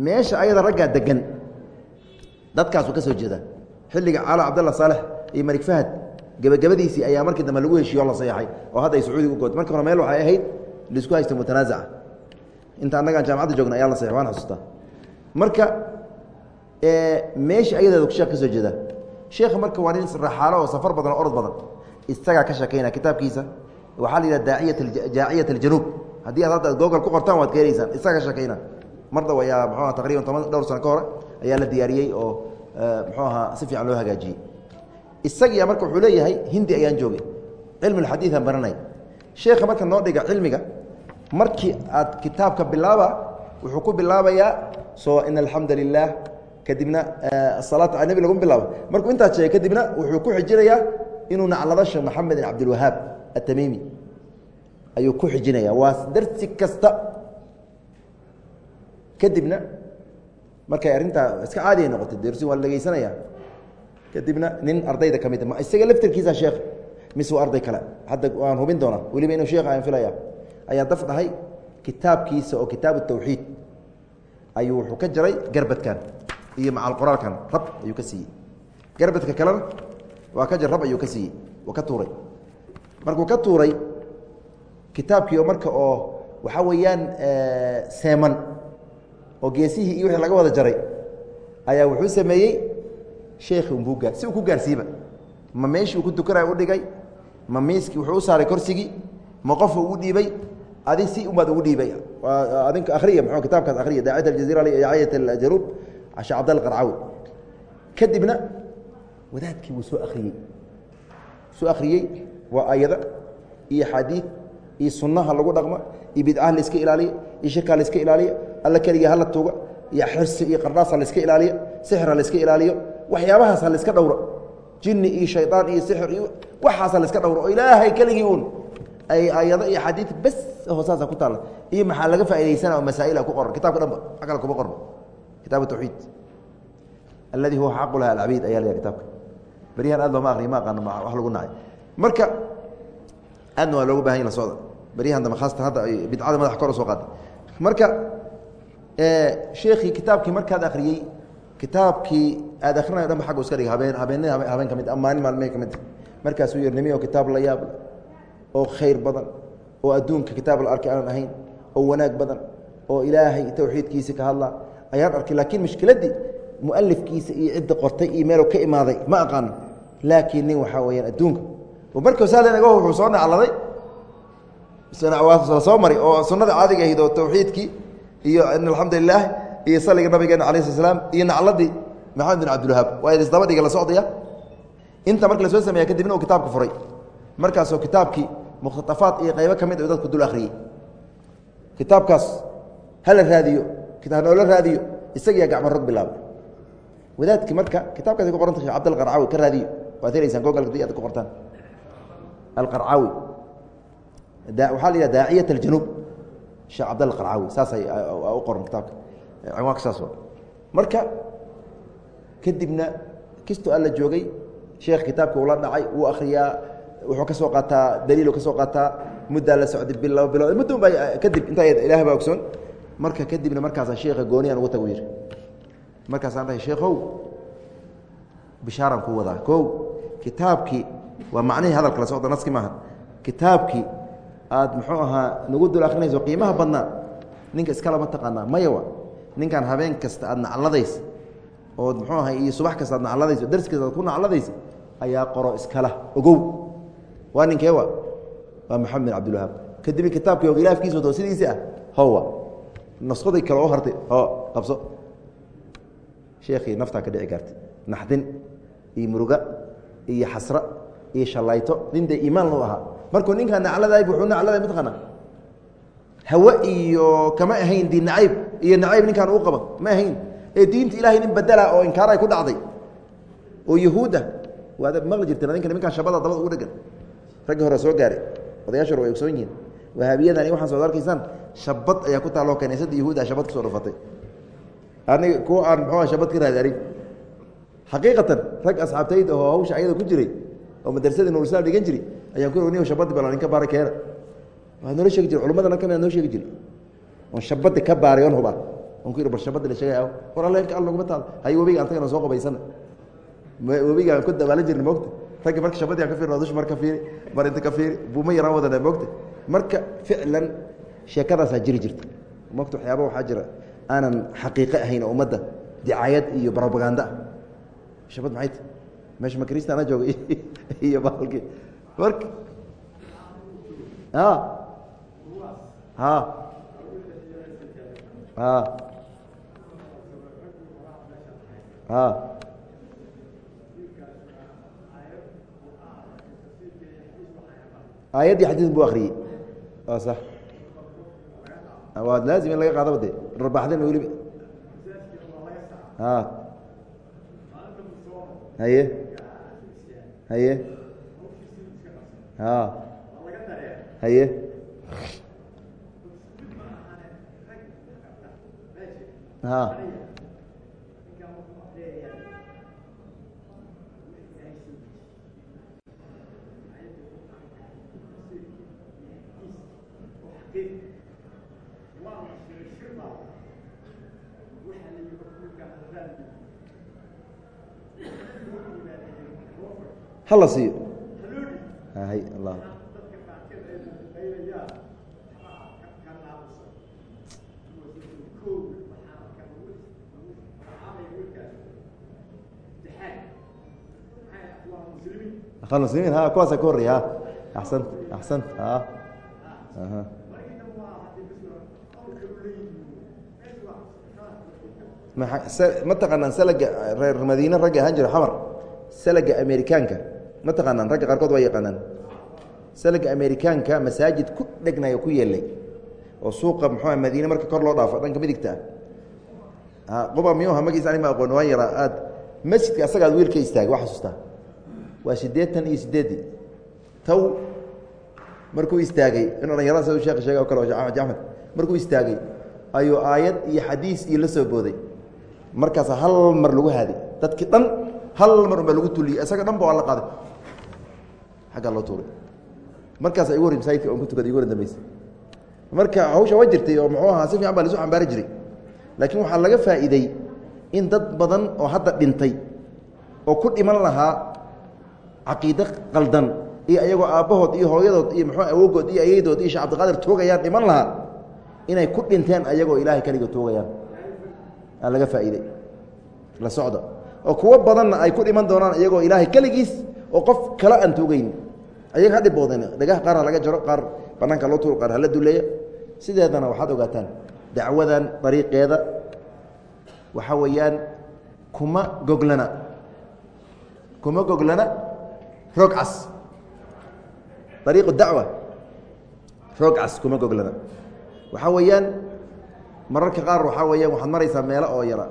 Meesha ayada raggaa degan dadkaasuu ka soo jeeda xilliga calo cabdalla saalex iyo malik fahad gebagabadiisii ayaa markii dambe lagu heshiiyo la sayaxay oo hadda ay sacuudiga ugood marka hore meel waxay ahayd la isku haysta mutanaasaca inta annagaan jaamacadda joogna ayaa la sayax waan xasuustaa marka meesha ayadeeda sheekh ka soo jeeda sheekha marka waa nin raxaalo oo safar badan oo orod badan isagaa ka sheekaynaya kitaabkiisa. Waxaa la yidhaha daaciyat jaaciyat aljanuub haddii aad hadda google ku qortaan waad ka helaysaan isaga ka sheekayna marda ayaa mxuuaha taqriban toban dhowr sano ka hore ayaa la diyaariyey oo muxuu ahaa si fiican loo hagaajiyey. Isagiya marka wuxuu leeyahay hindi ayaan joogay. Cilmi lxadiidan baranay. Sheekha marka noo dhiga cilmiga markii aad kitaabka bilaaba wuxuu ku bilaabayaa soo in alxamda lilah kadibna asalaatu cala nebi lagu bilaabo. Markuu intaas sheegay kadibna wuxuu ku xijinayaa inuu naclado sheekh maxamed bin cabdilwahaab atamiimi ayuu ku xijinaya. Waa darsi kasta. Kadibna markay arrintaa iska caadi ay noqotay dersi waa dhegeysanaya kadibna nin ardayda ka mid isaga laftirkiisa sheekh mise waa arday kale. Hadda waan hubin doonaa. Weliba inuu sheekh aan filaya ayaa daf dhahay kitaabkiisa oo kitaabu tawxiid. Ayuu wuxuu ka jaray garbadkan iyo macal qoraalkan rab ayuu ka siiyey. Garbadka kalena waa ka jar rab ayuu ka siiyey waa ka tuuray. Markuu ka tuuray kitaabkii oo marka oo waxaa weeyaan seeman oo geesihii iyo wixii laga wada jaray ayaa wuxuu sameeyey sheekhi unbuu gaar si uu ku gaarsiiba. Ma meeshii uu ku tukanayo u dhigay ma miiskii wuxuu u saaray korsigii ma qofu ugu dhiibay adi si umaad ugu dhiibay. Adinka akhriya muxuu kitaabkaas akhriya daaciyat aljaziira daaciyat aljanuub sheekh cabdalla qarcawi kadibna wadaadkii wuu soo akhriyey. Soo akhriyey waa ayada iyo xadiid iyo sunnaha lagu dhaqma iyo bidcaha la iska ilaaliya iyo shirkaa la iska ilaaliya alla keliga hala tuuga iyo xirsi iyo qardhaas ha la iska ilaaliyo sixir ha la iska ilaaliyo waxyaabahaas ha la iska dhowro. Jinni iyo shayطaan iyo sixir iyo waxaas ha la iska dhowro. Oo ilaahay keligii uun. Ay ayado iyo xadiid bes hoosaasa ku taalla iyo maxaa laga faa'idaysana oo masaa'ila ku qoran. Kitabka dhanba wax kale kuma qorno kitaab tawxiid. Alladii huwa xaqu laha alcabiid ayaa la kitabka beryahan aad looma akriyo ma aqaano wax lagu nacay. Marka aadna waa loogu baahan ya la socda. Beryahan dambe haasatan hadda bidcada madax kor soo qaada marka sheekii kitaabkii markaad akhriyey kitaabkii aad akhrinayo dhanba aggu iska dhiga habeen habeenada habeen ka mid a maalin maalmee ka mid markaasuu yir nimi oo kitaab la yaab oo khayr badan oo adduunka kitaab la arkay aanan ahayn oo wanaag badan oo ilaahay tawxiidkiisi ka hadla ayaan arkay laakiin mushkiladdii mualifkiisa iyo cidda qortay iyo meelu ka imaaday ma aqaano laakiin nin waxaa weyaan adduunka. Markuu saalg wuxuu soo nacladay soo maray oo sunada caadiga ahayd oo tawxiidkii iyo alxamdu lilah iyo saliga nabigeena ala sl slam iyo nacladii maxamed bin cabdilwahaab waa isdaba la socdaya? Inta marka la soo sameeya kadibna uu kitaabka furay. Markaasoo kitaabkii mukhtaafaad iyo qaybo ka mid dadku dul akhriyey kitaabkaas hala raadiyo noola raadiyo isagiyaa gacmo rog bilaabay. Wadaadkii marka kitaabkaas ku qoranta shek cabdal qarcawi ka raadiyo. Waad helaysaan gogalka di ad ku qortaan. Alqarcawi waxaa la yidhah daaciyat aljanuub sheekh cabdalla qarcawi saasay u qoran kitaabka. Cinwaanka saas marka kadibna kisto alla joogay sheekh kitaabka ula dhacay wuu akhriyaa wuxuu ka soo qaataa daliilu ka soo qaataa muddaa la socday bil laba bilood. Muddo ba kadib intaa ilaah baa ogsoon marka kadibna markaasa sheekha gooniyaan ugu tagu yidhi markaasaan dhahay sheekhow bishaaran kuu wadaa kow kitaabkii waa macnihii hadalka la socda naski maaha. Kitaabkii aad muxuu ahaa nagu dul akrinayso qiimaha badnaa. Ninka iskalama taqaanaa mayawa ninkan habeen kasta aad nacladays ood muxuu aha iyo subax kasta aad nacladayso dars kasta aad ku nacladaysa ayaa qoro iskala. Ogow. Waa ninkee wa waa maxamed cabdilwahaab kadibna kitaabkii oo khilaafkiisa sidiisii ah howa naskaday kale oo hartay. Ho qabso. Sheekhii naftaa ka dhici gaartay naxdin iyo muruga iyo xasra iyo shalayto nin dee iimaan loo ahaa markuu ninkaa nacladay wuxuu nacladay mataqaana hawe iyo kama ahayn diin nacayb iyo nacayb ninkaan uu qaba ma ahayn. Ee diinta ilaahay nin badela oo inkaar ay ku dhacday. Oo yahuuda waad maqli jirteen adinka nimankaan shabada dabada ugu dhegan raggii hore soo gaaray. Odayaasha hore way ogsoon yihiin wahaabiyadan iyo waxaan soo arkaysaan shabad ayaa ku taalloo kaniisada yahuuda shabad ku soo dhufatay. Aniga kuwa aan muxuu shabad ka raadi xaqiiqatan rag asxaabtayda oo hawsha ayada ku jiray oo madrasadii nuurislaam dhigan jiri ayaan ku ni shabadi bal ninka baara keena waa noola sheegi jire culimadana ka mida noo sheegi jire on shabada ka baaray on huba on ku bal shabada la sheegay war alleenka al laguma taal. Hay webiga antagana soo qabaysana. Webigaan ku dabaalan jirna moogta ragga marka shabadii aan ka fiirna dush mar ka fiiri mar inta ka fiiri buuma yaraan wadana moogta marka ficlan sheekadaasaa jiri jirta. Moogta waxyaaba waxaa jira. Aanan xaqiiqo ahayn oo ummadda dicaayad iyo robaganda ah shabad maxay ta meesha ma kristaana jooga *laughs* iyo baalkii. Marka a a a a aayaddii xadiis buu akriyey sax. Waa laazim in laga qaadaba de rarbaaxdana weliba. Haye. Haye. A haye. A hala siiyo. Muslimiin ha kuwaasa ka horreya ha axsant axsant a aha. Ma taqaanaan salaga reer madiine ragga ahaan jiro xamar. Salaga amerikaanka ma taqaanaan? Ragga qaarkood waa yaqaanaan. Salaga amerikaanka masaajid ku dhegnayo ku yeelay. Oo suuqa muxua madiine marka kor loo dhaafo dhanka midigta. Ah qoba miyuha magiisa ani ma aqoon. Waan yaraa aad masjidka asagaad wiil ka istaagay waa xasuustaa waa siddeetan iyo siddeedii taw markuu istaagay in dhalinyarada sida sheekh sheegay o kale axmed axmed markuu istaagay ayuu aayad iyo xadiis iyo la soo booday. Markaasa hal mar lagu haaday. Dadkii dhan hal mar unbaa lagu tuliyey isaga dhan ba waa la qaaday xaggaa loo tuuray. Markaasa igu hor masaajidka on ku tukaday igu hor marka hawsha waa jirtay oo muxuu ahaa si fiican baa lasu xambaari jiray. Laakiin waxaa laga faa'iidey in dad badan oo hadda dhintay oo ku dhiman lahaa caqiide qaldan iyo ayagoo aabbahood iyo hooyadood iyo muxuu awogood iyo ayaydood iyo shee toogayaan dhiman lahaa inay ku dhinteen ayagoo ilaahay keliga toogayaan. Aa laga faa'iidey la socda oo kuwo badanna ay ku dhiman doonaan iyagoo ilaahay keligiis oo qof kale aan toogeyn ayaga ha dhibooden dhagaha qaar ha laga jaro qaar banaanka loo tuuro qaar hala duleeya sideedana waxaad ogaataan dacwadan dariiqeeda waxaa weeyaan kuma goglana. Kuma goglana roog cas. Ariiqu dacwa roog cas kuma goglana. Waxaa weeyaan mararka qaar waxaa weeyaan waxaad maraysaa meelo oo yara.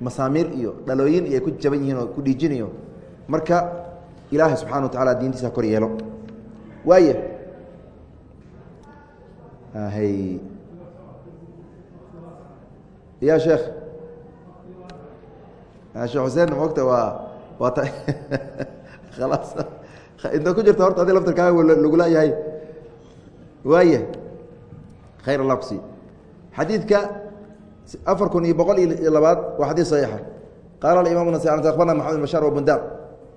Masaamiir iyo dhalooyin iyo ku jaban yihiin oo ku dhiijinayo marka ilaahay subxana wa tacaala diintiisa kor yeelo. Waaya ya sheekh sheekh xuseen mogta waa waa ta *laughs* khalaas inta ku jirta horta adi laftarkaaga lagu laayahay waaya khayr allah ku sii. Xadiidka afar kun iyo boqol iyo labaad waa xadiid saxiixa. Qaala aimam nas abarna maxamed bashar wabundar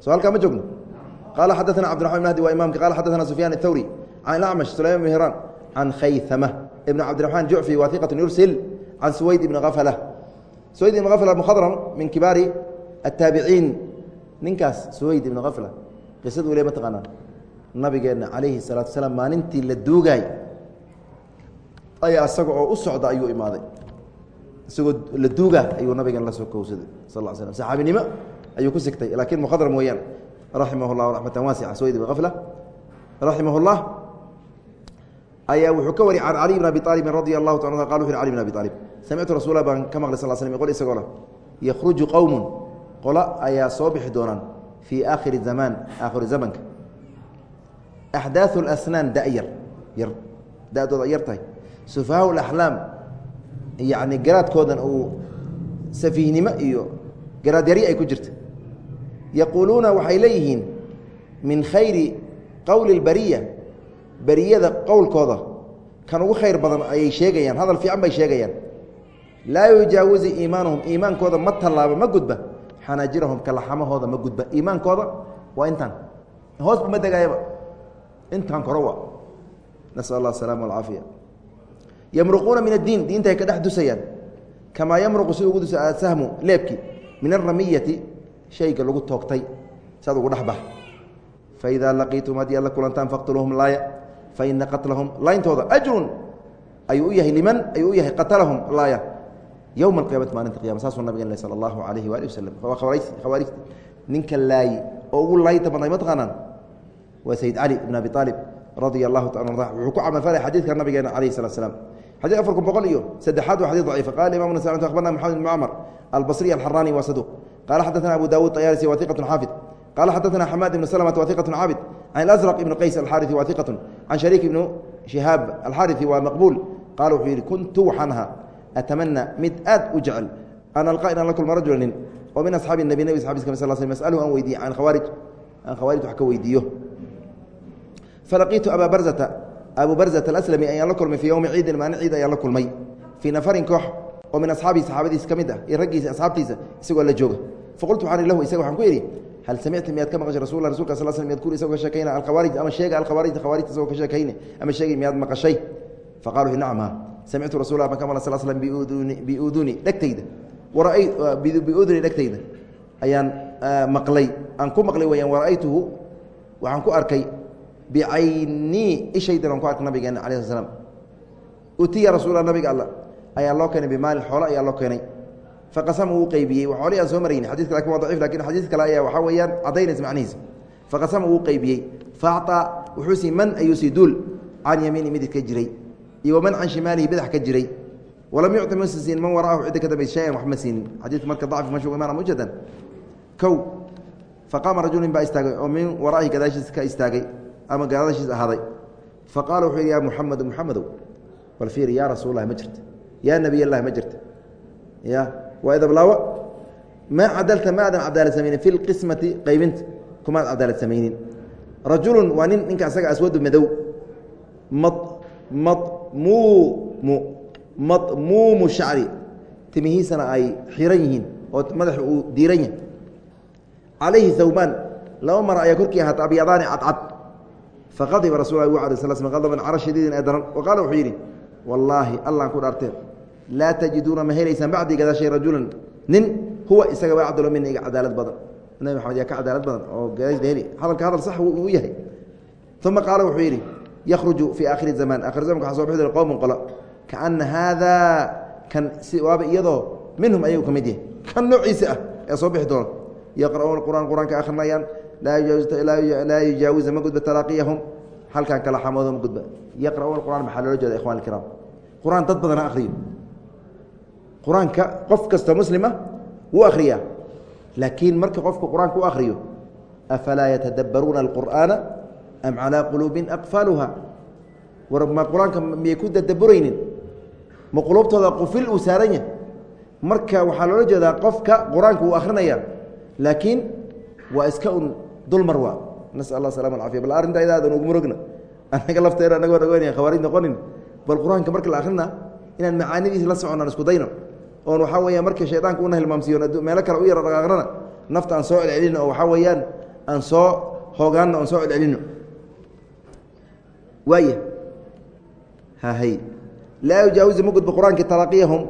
soo halkaa ma joogno qaala xadaثna cbdiraحman bn hdi waa imamka qala xadaثna sufyan الthawri can acmash sulayman bn hiran can khayثama ibn cabdiraحman jucfi wahiqaة yursil can suwayd ibn afla suwayd ibn afla mkhadram min kibaari الtaabiciin ninkaas suwayd ibn afla qisadu le ma taqaanaa nabigeenna calayhi الsalatu asalaam maalintii la duugaay ayaa isaga oo u socda ayuu imaaday isagoo la duuga ayuu nabigan la soo kowsaday sal ll slam saxaabinimo ayuu ku sigtay laakiin mukhadram weeyaan raximah llah raxmatan waasica swayd ibn afla raximah اllah ayaa wuxuu ka wari can cali bn abi aalibin radi allahu ta qal wuxu cali bn abi aalib samictu rasuula baan ka maqlay sal slm qol isagoo leh yakhruju qowmun qola ayaa soo bixi doonaan fii aakhiri zamaan aakhiru zamanka axdaaثu اlasnaan dayar yar dadooda yar tahay sufahaa اlaxlaam yacni garaadkoodan uu safiihnimo iyo garaadyari ay ku jirta yaquuluuna waxay leeyihiin min khayri qowli اlbariya beriyada qowlkooda kan ugu khayr badan ayay sheegayaan hadal fiican bay sheegayaan. Laa yujaawizu iimaanuhum iimaankooda ma tallaabo ma gudba. Xanaajirahum kalaxamahooda ma gudba. Iimaankooda waa intaan. Hoosba ma degaayaba intaan koro wa nasal allah asalama alcaafiya yamruquuna min addiin diinta ay ka dhex dusayaan. Kamaa yamruqu si ugu dusa sahmu leebki. Min aramiyati shayga lagu toogtay saad ugu dhexbax faidaa laqiitum haddii aad kulantaan faqtuluhum laaya. Faina qatlahum layntooda ajrun. Ayuu u yahay liman ayuu u yahay qatalahum laaya. Yowma alqiyamati maalinta qiyama saasuu nabigan le sala allahu alayhi waali wasalam khawaarijta ninka laayi oo ugu laayinta badnay mataqaanaan waa sayid cali ibn abi aalib radia allahu taala arda wuxuu ku camalfalay xadiidka nabigeena calayhi salatu slam xadii afar kun boqol iyo saddexaad waa xadii daciifa qala imam nasaci akhbarna maxamed ibn mucmar albasri alxaraani qala xadaثna abu dawud طyaalisi wa ثiqaة xaafid qala xadaثna xamaad ibn slmة wa ثiqaة cabid can اأزرq ibn qays alxariثi wa ثiqaة can shariik ibn shihaab alxariثi wa maqbuul qala wuxuu yihi kuntu waxaan ahaa atamana mid aad u jecel an alqa inaan la kulmo rajula nin oo min asxaabi الnabi nbi saxabis ka sl sl masأaluhu aan weydiiye can khawaarij aan khawaarij wax ka weydiiyo falaqiitu aba barzata abu barzat aslami ayaan la kulmay fii yowmi ciidin maalin ciid ayaan la kulmay fii nafarin koox oo min asxaabii saxaabadiisa ka mid ah iyo raggiisa asxaabtiisa isagoo la jooga. Faqultu waxaan lahu isaga waxaan ku idhi hal samicta miyaad ka maqashay rasul rasulka sal sl miyaad kuri isagoo ka sheekayna alkhawaarij ama sheega alkhawaarijta khawaarijta isagoo ka sheekayne ama sheegay miyaad maqashay? Faqaaluu nacam ha samictu rasulah baan ka sal slam biuduni dhegtayda. Biuduni dhegtayda. Ayaan maqlay aan ku maqlay weyaan wara'aytuhu waxaan ku arkay bicaynii ishaydan aan ku arka nabigeena ala sl slam utiya rasuula nabiga alla ayaa loo keenay bimaalin xoolo ayaa loo keenay. Faqasama wuu qeybiyey xoolihii soo marayni xadidka laakiin waa daciif laakiin xadiis kale ayaa waxaa weeyaan caddaynaysa macnihiisa faqasama wuu qeybiyey faacطaa wuxuu sii man ayuu sii duul can yamiini midig ka jiray. Iyo waman can shimaalihi badax ka jiray. Walam yucti masa siin man waraahu cidda ka dambaysa shayan siinin xadiidka marka dacfi mashhur imaana mujadan kow faqaama rajulin baa istaagay oo min waraahi gadaashiisa ka istaagay ama gadaashiis ahaaday. Faqaala wuxuu yidhi ya muxamedu muxamedow bal fiiri yaa rasuul lahi ma jirta yaa nebiy allahi ma jirta ya waa idablaawo maa cadalta ma aadan cadaalad samaynin. Fi lqismati qaybinta. Kumaad cadaalad samaynin. Rajulun waa nin ninka asaga aswadu madow. Mamuumu madmuumu shacri. Timihiisana ay xiran yihiin oo madaxa uu diiran yahay. Calayhi hawbaan laba mara ayaa korkii ahaata abyadaani cadcad. Faqadiba rasul gu ala sl sl qadaban cara ee daran. Wa wuxuu yidhi wallaahi allaan ku dhaarteen. Laa tajiduuna ma helaysaan bacdii gadaashay rajulan. Nin huwa isagaba acdalo mina iga cadaalad badan. Nabi maxamed yaa ka cadaalad badan oo gadaashda heli. Hadalka hadal sax uu yahay. Uma qaala wuxuu yidhi yakhruju fii aakhiri zamaan akhir zamanka waxa so bixi qowmun qolo. Kaana haadaa kan si waaba iyadoo minhum ayagu ka mid yahay. Kan noociisa ah ee soo bixi doona yaqra'uuna qur'aan qur'aanka akhrinayaan. Laa yujaawiza ma gudba talaaqiyahum halkan kala xamoodo ma gudba. Yaqra'uuna qur'an maxaa loola jeeda ikhwan alkiraam qur'aan dad badana akhriyo qur'aanka qof kasta muslima wuu akhriyaa. Laakiin marka qofka qur'aanka u akhriyo afalaa yatadabbaruuna alqur'aana am calaa quluubin aqfaaluha war ma qur'aanka miyay ku tadabburaynin ma quluubtooda qufil uu saaranya marka waxaa loola jeedaa qofka qur'aanka uu akhrinaya laakiin waa iska un dulmar waa nasal allah salama alcafiya bal arrinta idaadan ugu murogna annaga lafteena anagoo dhagoynaya khawaarij noqonin bal qur'aanka marka la akhrina inaan macaanidiisa la socon aan isku dayno. Oon waxaa weeyaan marka shaydaanka una hilmaamsiiyo meelo kale u yara dhaqaaqnana nafta aan soo celcelino oo waxaa weeyaan aan soo hoogaanno aan soo celcelino. Waaya hahay laa yujaawizu ma gudba qur'aanki talaaqiyahum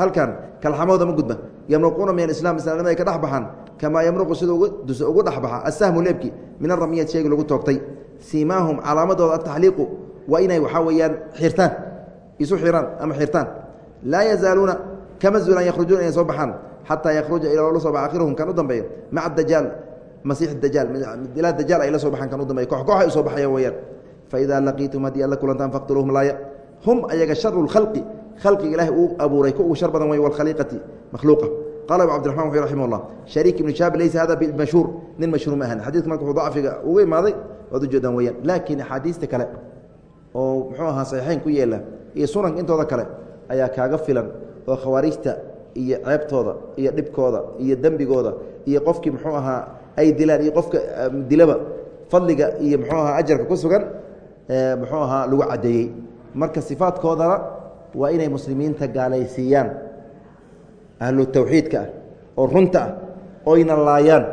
halkan kalxamooda ma gudba. Yamruquuna min alislam islamnimada ay ka dhex baxaan. Kamaa yamruqu sida ugu dhexbaxa asahmu leebki min aramiyat shayga lagu toogtay. Siimaahum calaamadooda ataxliiqu waa inay waxaa weeyaan xirtaan isu xiraan ama xirtaan. Laa yazaaluuna kama zuulaan yakhrujuuna inay soo baxaan xataa yakhruja ilaa la soo baxa akhiruhum kan u dambeeyo maca dajaal masiix dajaal ilaa dajaal ay la soo baxaan kan u dambeeyo koox koox ay weeyaan. Faidaa laqiitum haddii alla kulantaan faqtuluuhum laaya hum ayaga sharu lkhalqi khalqiga ilaahay uu abuuray ku ugu shar badan way walkhaliiqati makhluuqa. Qala abu cabdiraxman wuxuu raximah llah shariik ibnu shaab laysa hada bimashhuur nin mashhuur ma ahan. Xadidka marka wuxuu dacfiga uga imaaday waad ujeedaan weyaan laakiin axaadiista kale oo muxuu ahaa saxiixeyn ku yeela iyo sunanka intooda kale ayaa kaaga filan oo khawaarijta iyo ceebtooda iyo dhibkooda iyo dembigooda iyo qofkii muxuu ahaa ay dilaan iyo qofka dilaba fadliga iyo muxuu ahaa ajarka ku sugan muxuu ahaa lagu caddeeyey marka sifaadkoodana waa inay muslimiinta gaalaysiiyaan ahlu tawxiidka ah oo runta ah oyna laayaan.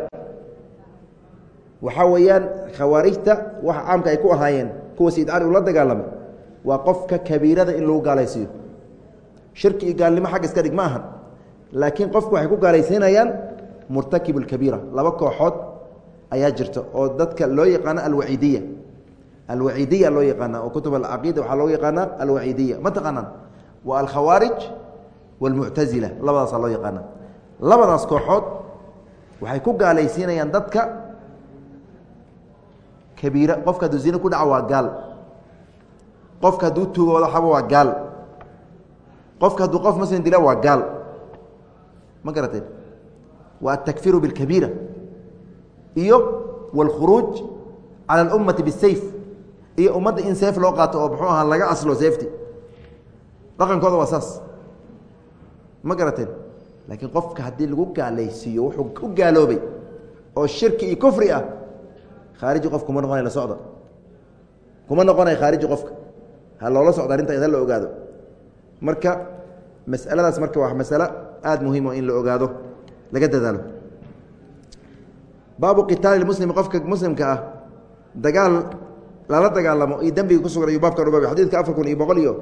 Waxaa weeyaan khawaarijta waxa caamka ay ku ahaayeen kuwa cali ula dagaalamay waa qofka kabiirada in lagu gaalaysiiyo. Shirki iyo gaalnimo xagga iska dhig ma ahan laakiin qofku waxay ku gaalaysiinayaan murtakib اkabiira laba kooxood ayaa jirta oo dadka loo yaqaano alwaciidiya alwaciidiya loo yaqaana oo kutub alcaqiida waxaa loo yaqaana alwaciidiya ma taqaanaan? Waa alkhawaarij wاlmuctazila labadaasaa loo yaqaana labadaas kooxood waxay ku gaalaysiinayaan dadka kabiira qofka hadduu zine ku dhaco waa gaal qofka hadduu tugoodo xabo waa gaal qofka hadduu qof muslim dila waa gaal ma garateen waa atakfiru biاlkabiira iyo wاlkhuruuj cala اlummati bisayf iyo ummadda in seef loo qaato oo muxuu ahaa laga aslo seefti dhaqankooda waa saas ma garateen laakiin qofka haddii lagu gaalaysiiyo wuxuu ku gaaloobay oo shirki iyo kufri ah khaariji qof kuma noqonay la socda kuma noqonay khaariji qofka. Ha loola socda arrinta ha la ogaado. Marka masaladaas marka waa masalo aada muhiim o ah in la ogaado. Laga dadaalo. Baabu qitaali muslimi qofka muslimka ah dagaal lala dagaalamo iyo dembiga kusugan ayuu baabkan u xadiidka afar kun iyo boqol iyo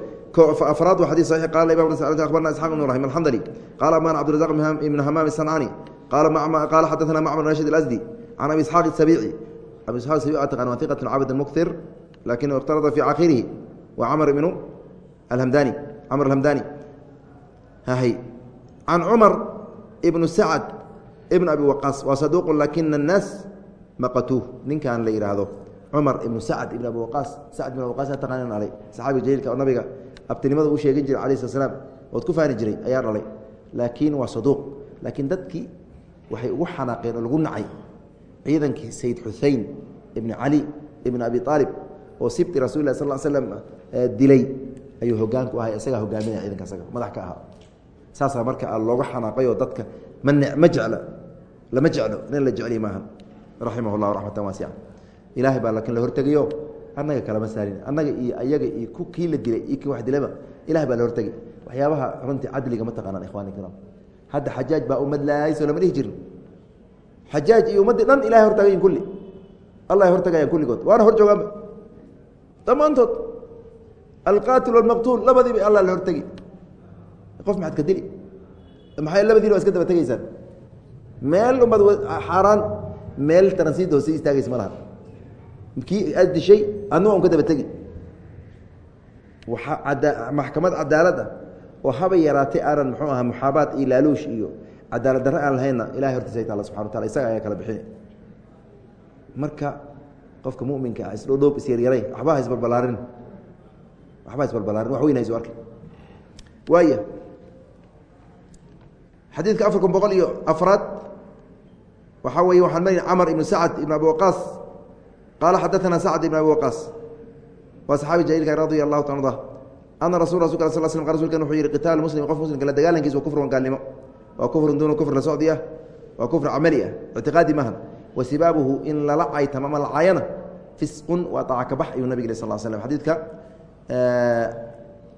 abi isxaq sabici taqan wa iqat cabd muktir lakinahu اkhtarada fi cakhirihi wa camr ibnu alhamdani camr alhamdani hahy can cumar ibnu sacd ibn abi waqaas waa saduuq lakina الnaas maqatuuh ninkan la yidhaahdo cumar ibnu sacd ibn abi waqaas sacd ibn abi waqaas taqaanaan dhalay saxaabiga jaliilka oo nabiga abtinimada uu sheegin jiray alayh slat slam ood ku faani jiray ayaa dhalay laakiin waa saduuq laakiin dadkii waxay ugu xanaaqeen oo lagu nacay ciidankii sayid xusein ibni cali ibn abi aalib oo sibti rasul sal slam dilay ayuu hogaanku ahay isagaa hogaaminaya ciidanka madax ka ahaa. Saasaa marka looga xanaaqayoo dadka ma jecla lama jeclo nin la jecliy maaha raximah llah raxmatan waasica ilaahay baa laakiin la hortegayo annaga kalama saarin annaga iyo ayaga iyo kii la dilay iyo kii wax dilaba ilahay baa la hortegay. Waxyaabaha runtii cadliga ma taqaanaan ikhwani kiraam hadda xajaaj baa ummad laayso lama dhihi jirin xajaaj iyo ummaddii dhan ilahay hortagayin kulli. Allah hortagayaan kulligood waana hor joogaanba. Dhammaantood alqaatil walmaqtuul labadiiba allah la hortegi qof maxaad ka dili? Maxay labadiina waa iska daba tegaysaan? Meel ummad xaaraan meel taransiid hoose istaagaysa ma laha. Kii aad dishay adna un ka daba tegi. Waaa ada maxkamad cadaalad ah oo habay yaraatay aanan muxuu aha muxaabaad iyo laaluush iyo cadaalad darre aan lahaynna ilahay hortiisa taala subxana wa tala isaga ayaa kala bixina marka qofka muminka ah isdhodhoob isyaryarayn waxba ha isbalbalaarin waxba ha isbalbalaarin wax weyn ha isu arki. Waaya xadiidka afar kun boqol iyo afraad waxaa weeye waxaan mari camar ibnu sacd ibn abi waqaas. Qaala xadaثana sacd ibn abi waqaas waa saxaabi jaliilka radia allahu ta arda ana rasul rasulka sl rasulkan wuxuu yihi qitaalu muslim qof muslimka la dagaalankiisa wa kufrun gaalnimo waa kufrun duuna kufr la socdi ah. Waa kufr camali ah. Ictiqaadi mahan wa sibaabuhu in lala caytama ma lacaayana fisqun waa daaca ka bax ayuu nabig sal slm xadiidka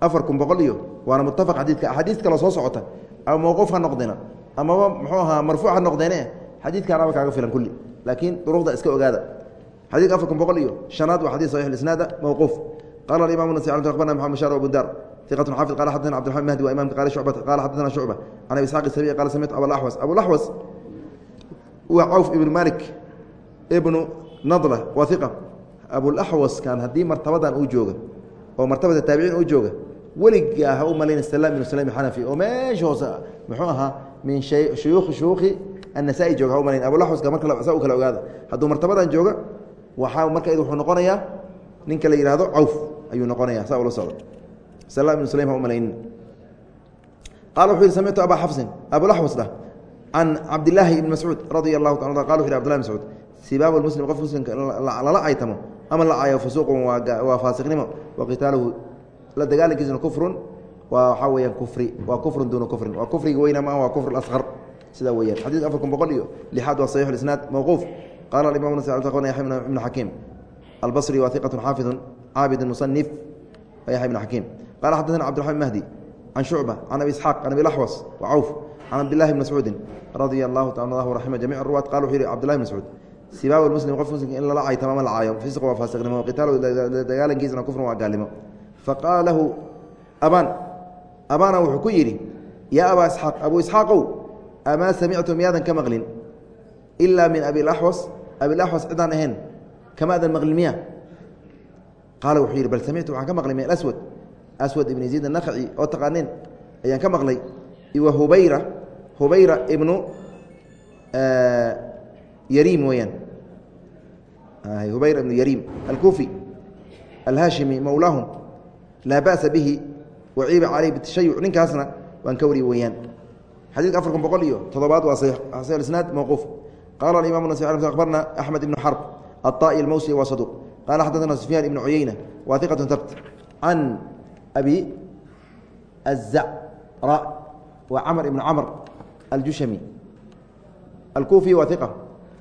afar kun boqol iyo waana mutafaq xadiidka. Axaadiis kaloo soo socota ama mawquuf ha noqdeena amaba muxuu ahaa marfuuc ha noqdeene xadiidkaanaba kaaga filan kulli. Laakiin duruqda iska ogaada. Xadidka afar kun boqol iyo shanaad waa xadid saxix isnaada mawquuf. Qala imam nas abarna maxamed shaar bundar iqat xaafid qala xadana cbdiraman mahdi waa imamka qala shucbat qala xadana shucba can abi isxaaq isabici qala samictu abulaxwas abulaxwas waa cawf ibnu malik ibnu nadla waa iqa abulaxwaskan haddii martabadan uu jooga oo martabada taabiciin uu jooga weligaa ha u malayna salam ibnu slam xanafi oo meesha hoose muxuu ahaa min shuyuukhi shuyuukhi annasaa-i jooga ha u malayn. Abulaxwaska marka saa u kala ogaada. Hadduu martabadan jooga waxaa marka wuxuu noqonayaa ninka la yihahdo cawf ayuu noqonaya saa ula socdo mt aba xafsin abuaxwas dhah can cabdilaahi ibni mascuud radia alahu ta qa u abdlah mscuud sibaabu muslim qof muslimka lala aytamo ama la cayo fusuuqun waa faasiqnimo wa qitaaluhu la dagaalankiisuna kufrun waa waxaa weyaan kufri waa kufrun duuna kufrin waa kufriga weyna ma waa kufr asqar sidaa weyaan xadiid afar kun boqol iyo lixaad waa saxiix isnaad mawquuf. Qaala imam ibn xakiim albasri waa iqatu xaafidu caabidun musanif yay ibn xakiim qala xadana cbdiraxman mahdi can shucba can abi isxaaq can abi laxwas wacawf can cabdillahi bn mascuudin radia allahu taala raxima jamic ruwaat qala wuxuu yihi cbdillahi bn mascuud sibaab muslim qof muslimka in lala caytama ma la caayo fisq waa faasiqnimo qitaalu dagaalankiisana kufrun waa gaalnimo faqaala lahu abaan abaana wuxuu ku yidhi yaa abaa isxaaq abuu isxaaqow amaa samictu miyaadan ka maqlin ilaa min abilaxwas abilaxwas cidaan ahayn kamaadan maqlin miya qaala wuxuu yidhi bal samictu waxaan ka maqlay min aswad aswad ibn yaziid anakhaci oo taqaaneen ayaan ka maqlay. Wa hubayra hubayra ibnu yariim weeyaan. Hubayra ibnu yariim alkuufi alhaashimi mowlaahum laa ba'sa bihi waciiba caleyh bitashayuc ninkaasna waan ka wariye weeyaan. Xadidka afar kun boqol iyo toddobaad waa saxiix isnaad mawquuf. Qala aimam nas abarna axmed ibnu xarb aلطa'i almawsi wa saduq. Qala xadana sufyaan ibnu cuyeyna wa iqatu abi الzacra wa camr ibnu camr aljushami alkuufi wa iqa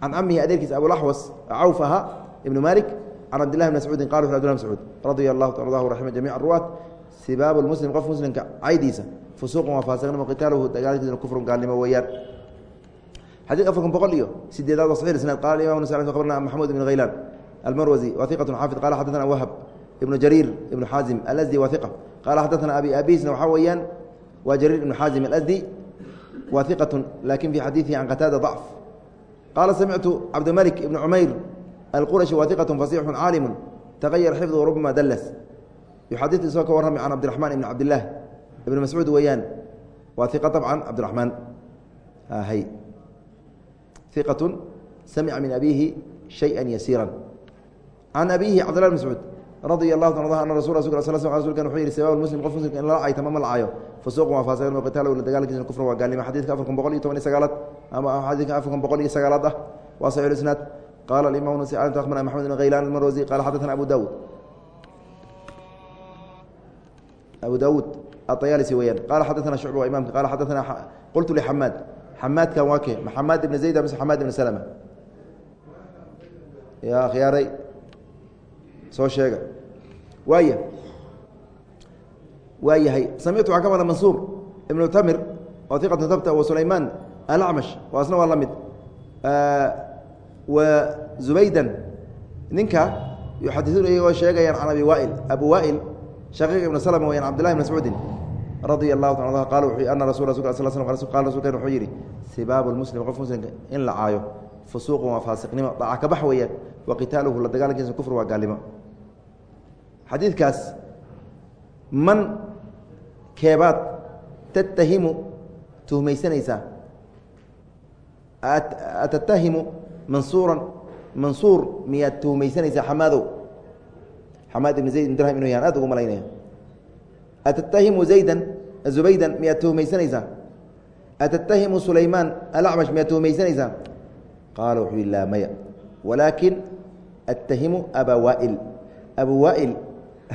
can camihi adeerkiisa abulaxwas cawf ahaa ibnu malik can cabdillahi bn mascuudin qala u abdillah mascuud radia allahu ta lahu raxima jamic ruwaat sibaabu muslim qof muslimka caydiisa fusuuqan waa faasiqnimo qitaaluhu dagaalkiisna kufrun gaalnimo weeyaan xadيث afar kun boqol iyo sideedaad wa صحيح isناad qala imam ن abarna maxmud بن haylan almarwaزي wa ثiqة xaafid qala xadaثna whb ibnu jariir ibnu xaazim alasdi wa ثiqة qala xadaثna abi abisna waxaa weeyaan waa jariir ibnu xaazim alasdi wa ثiqaة lakin fi xadiiثihi can qataada ضacf qala samictu cabdimalik ibn cumayr alquraشhi wa ثiqaة faصيx caalimu tagayar xifظhu rubama dalas yuxadiث isagoo ka warramay can cabdiرaحmaan ibn cabdilah ibn mascuud weeyaan waa ثiqa طabcan cabdiرaحmaan hy ثiqة samca min abihi شhayئa yasiirا can abihi cabdillah bn mascuud radia lah a ana rasul rsulka wuxuu yihi sabab muslim qof muslimka in lala caytama ma lacayo fusuuqun waa faasiqin wa qitaaluhu la dagaalkiisa kufrun waa gaalnimo. Xadiidka afar kun boqol iyo toban iyo ama xadiidka afar kun boqol iyo sagaalaad ah waa saxiixu isnaad. Qaala alimaam nusi alim akhbarana maxamed ibn khaylaan almarwasi qaala xaddatana abu daawud abu daawuud adayaalisi weeyaan. Qaala xaddatana shucba waa imamka qaala xaddatana qultu lixamaad xamaadkan waa kee maxamaad ibn zayd ibn salama yaa khiyaaray soo sheega. Waaya waa yahay waxaa ka maqla mansuur ibnu tamir oo iqatu tabta wa sulaymaan alacmash oo asna waa la mid. Wa zubaydan ninka yuxadiثuuna iyagoo sheegayaan can abi waa'il abu waa'il shaqiiq ibnu slma weyaan cabdillahi bn mascuudin radia allahu ta qala wuxuu ana rasul sl sl qala rasulkan wuxuu yidhi sibaabu lmuslim qof muslimka in la caayo fusuuqun waa faasiqnimo dhaca ka bax weeyaan wa qitaaluhu la dagaalankiisa kufr waa gaalnimo xadiidkaas man keebaad tattahimu tuhmaysanaysaa atatahimu mansuuran mansuur miyaad tuhmaysanaysaa xamaadow xamaad ibn zayd ibn dirham inuu yahan aad ugu malaynaya. Atatahimu zaydan zubaydan miyaad tuhmaysanaysaa atatahimu sulaymaan alacmash miyaad tuhmaysanaysaa qaala wuxuu yihi laa maya. Walaakin attahimu aba waail abu waail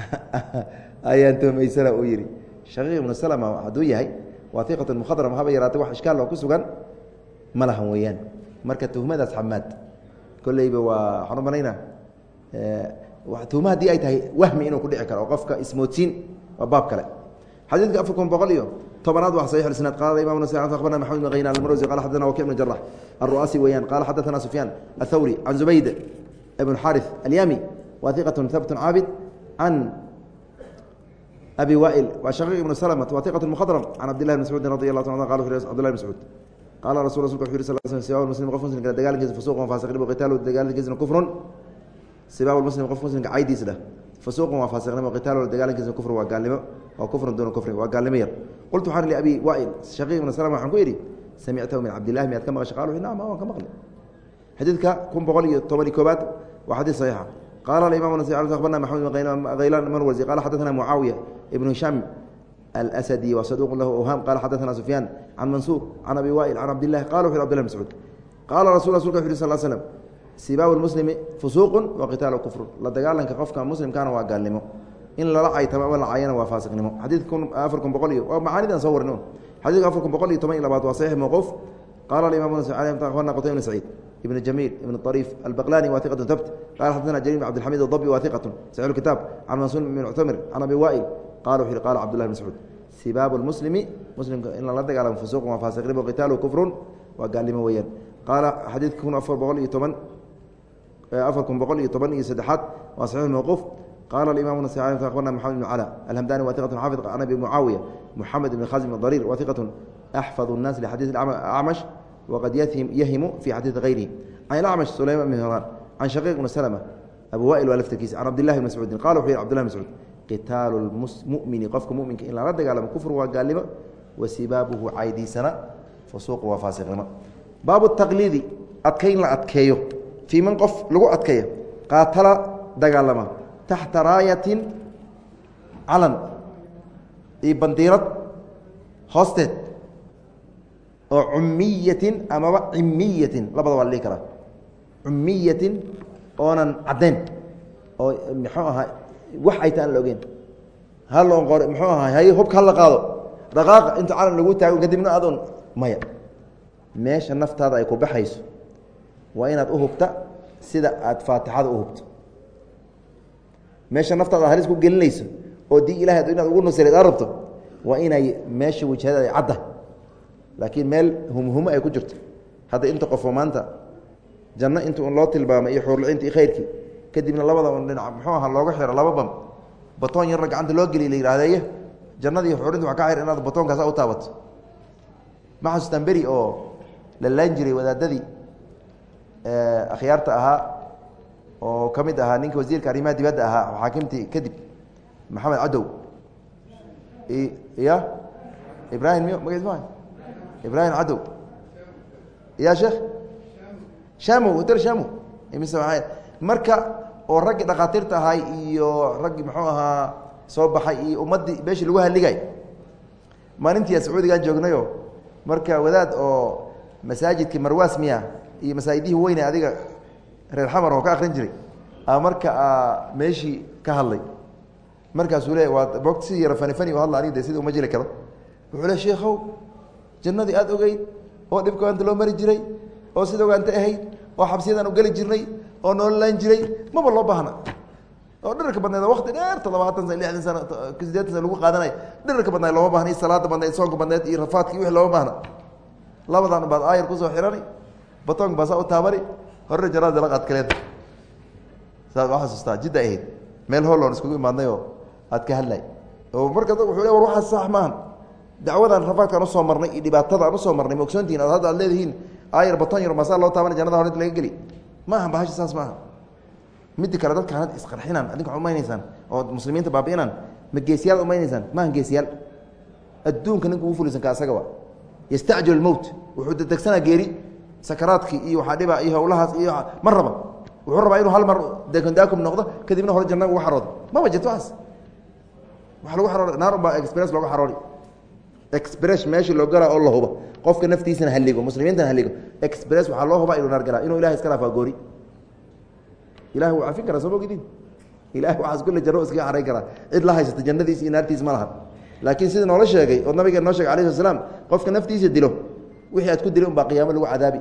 *laughs* ayaan tuhmaysana uu yihi shaqiiq ibnu slma hadduu yahay waa iqat haba yaraatay wax ishkaal oo ku sugan ma lahan weeyaan marka tuhmadaas xamaad kolleyba waa waxaan u malayna tuhma haddii ay tahay wahmi inuu ku dhici karo oo qofka ismoodsiin waa baab kale. Xadiidka afar kun boqol iyo tobanaad waa saxiix isnaad. Qala imam nas akhbarna maxamed bn haylan almarwsi qala xadana waki bn jarax alru'asi weeyaan qala xadaثana sufyaan athawri can zubayd ibn xarith alyami wa iqat can abi wail wa shaqiiq ibn slmt wa iqat mkhadram can cabdillahi bn mascuudin radi qala abdillah bn mascuud qaala wuxu yiri sal sl sibaab muslim qof muslimka dagaalankiisa fusuqan faasiqnimo qitaalu dagaalankiisna kufrun sibaab muslim qof muslimka caydiis dheh fusuuqan waa faasiqnimo qitaalu dagaalankiisna kufr waa gaalnimo waa kufrun duuna kufrin waa gaalnimo yar qultu waxaan liabi waail shaqiiq ibn slm waxaan ku yidhi samictahu min cabdillahi miyaad ka maqasha qala nacam waan ka maqli xadiidka kun boqol iyo toban iyo koobaad waa xadiid saxiixa qala abarna maxamed bn haylan marwasi qala xadaثna mucaawiya ibnu hishaam alsadi wa saduq lahu awham qala xadaثna sufyaan can mansuur can abi wail can cabdillahi qala wuxu abdillah mascuud qaala rasul rasulka wuxu yhi sal slm sibaabu lmuslimi fusuuqun wa qitaalu kufrun la dagaalanka qofka muslimkaana waa gaalnimo in lala caytamo ama la caayana waa faasiqnimo xadiidka kun afar kun boqol iyo waa macaanidan soo warin xadidka afar kun boqol iyo toban iyo labaad waa saxiix mawquuf qala imam abarna qutayba bn saciid ibn jamiil ibn ariif albaqlani wa iqatu habt qala xadana jariir bn abdilxamid adabi wa iqatu saxiix kitaab can mansuur bn muctamir can abi waa'il qala wuxu yhi qala cabdullahi bn mascuud sibaabu lmuslimi muslimka in lala dagaalamo fusuuqun waa faasiqnimo qitaalu kufrun waa gaalnimo weeyaan qaala xadiidka kun afar boqol iyo toban afar kun boqol iyo toban iyo saddexaad waa saxiix mawquuf qala imam nas abarna maxamed bn cala alhamdani wa iqatu xaafid can abi mucaawiya muxamed ibn khazim bn dariir wa iqatu axfad الnaas lxadiid acmash waqad yahimu fi xadiidi hayrihi can acmash sulayman bn hiraan can shaqiiq bn slma abu wail waa laftirkiisa can cabdillahi bn mascuudin qala wuxu yhi cbdillah bn mascuud qitaalu mumini qofka muminka in lala dagaalamo kufr waa gaalnimo wa sibaabuhu caydiisana fusuuq waa faasiqnimo baabu taqliidi adkayn la adkeeyo fii man qof lagu adkeeya qaatala dagaalama taxta raayatin calan iyo bandiirad hoosteed oo cumiyatin amaba cimiyatin labada waa la dhihi karaa. Cumiyatin oonan caddayn oo muxuu ahaa wax ay ta la ogeyn. Haloo qor muxuu ahaa hay hubka hala qaado. Dhaqaaqa inta calan lagu taago kadibna adoon maya. Meesha naftaada ay ku baxayso waa inaad u hubta sida aad faatixada u hubto. Meesha naftaada halis ku gelinayso oo dii ilahay inaad ugu nusreed aa rabto waa inay meesha wajahada ay cadda laakiin meel humhumo ay ku jirto. Hadda inta qofoo maanta janno inta un loo tilmaamay iyo xuurlicinta iyo khayrkii kadibna labada un dhinac muxuu aha looga xiro laba bam. Batoon yarna gacanta loo geliy la yidhahdeeye jannada iyo xuurinta waa ka xir inaad batoonkaasa u taabato. Ma xasustaan beri oo la laan jiray wadaadadii akhyaarta ahaa oo ka mid ahaa ninka wasiirka arrimaha dibadda ahaa xaakimtii kadib maxamed cadow. Ya ibrahim miy magaciis ma ibrahim cadow ya sheekh shamow hotel shamow mise maa marka oo raggii dhakhaatiirta ahay iyo raggii muxuu ahaa soo baxay iyo ummaddii meeshii lagu halligay maalintii sacuudigaan joognayo marka wadaad oo masaajidkii marwaas miya iyo masaajidihii weyne adiga reer xamar oo ka akrin jiray marka meeshii ka hadlay. Markaasuu le waa boogta sidii yara fani fani u hadla anig de sidii uma jili karo. Wuxuu le sheekhow jannadii aada ogeyd oo dhibka loo mari jiray oo sida ogaanta ahayd oo xabsiyadaan u geli jirnay oo noololaan jiray maba loo baahna. Oo dhirarka badneed wakti dheer toddobaatan sana lixdan sana sideetan sana lagu qaadanay dhirarka badneed looma baahna iyo salaada badneed soonka badneed iyo rafaadki wixii looma baahna. Labadan baad aayar ku soo xirani batoonka baa saa u taabani horre jaraada la qaad kaleed saad waa xasuustaa jidda ahayd meel holloon iskugu imaadnayoo aad ka hadlay. Oo marka war waxaas sax maahan dacwadan rafaadkaan u soo marnay iyo dhibaatada u soo marnay ma ogsoontihin ad hadda aad leedihiin aayar baton yar masaa loo taabana jannada hor inta laga geli. Maaha bahasha saas maaha midi kale dadkaan had isqarxinaan adinka waxad umaynaysaan oo muslimiinta baabi'inaan ma geesiyaal umaynaysaan maaha geesiyaal. Adduunka ninka ugu fulisan ka asaga wa yastacjil mowt wuxuu dedegsanaa geeri sakaraadkii iyo waxaa dhiba iyo howlahaas iyo ma raba. Wuxuu rabaa inuu hal mar dekondaakum noqdo kadibna hore janna ugu xaroodo jirto as waa lagu aroor naar unbaa express looga xaroori express meeshii loo galaa oo la hubo. Qofka naftiisana halligo muslimiintana halligo express waxaa loo hubaa inuu naar galaa inuu ilahay iska dhaafaa goori. Ilahi wuu cafin karaa soo mogidin ilahay waxaas kulle janno iskaga xarayn karaa. Cid la haysata jannadiis iyo naartiis ma laha laakiin sidii noola sheegay oo nabigeen noo shegay alayh sl slam qofka naftiisa dilo wixii aad ku dilay unbaa qiyaamo lagu cadaabi.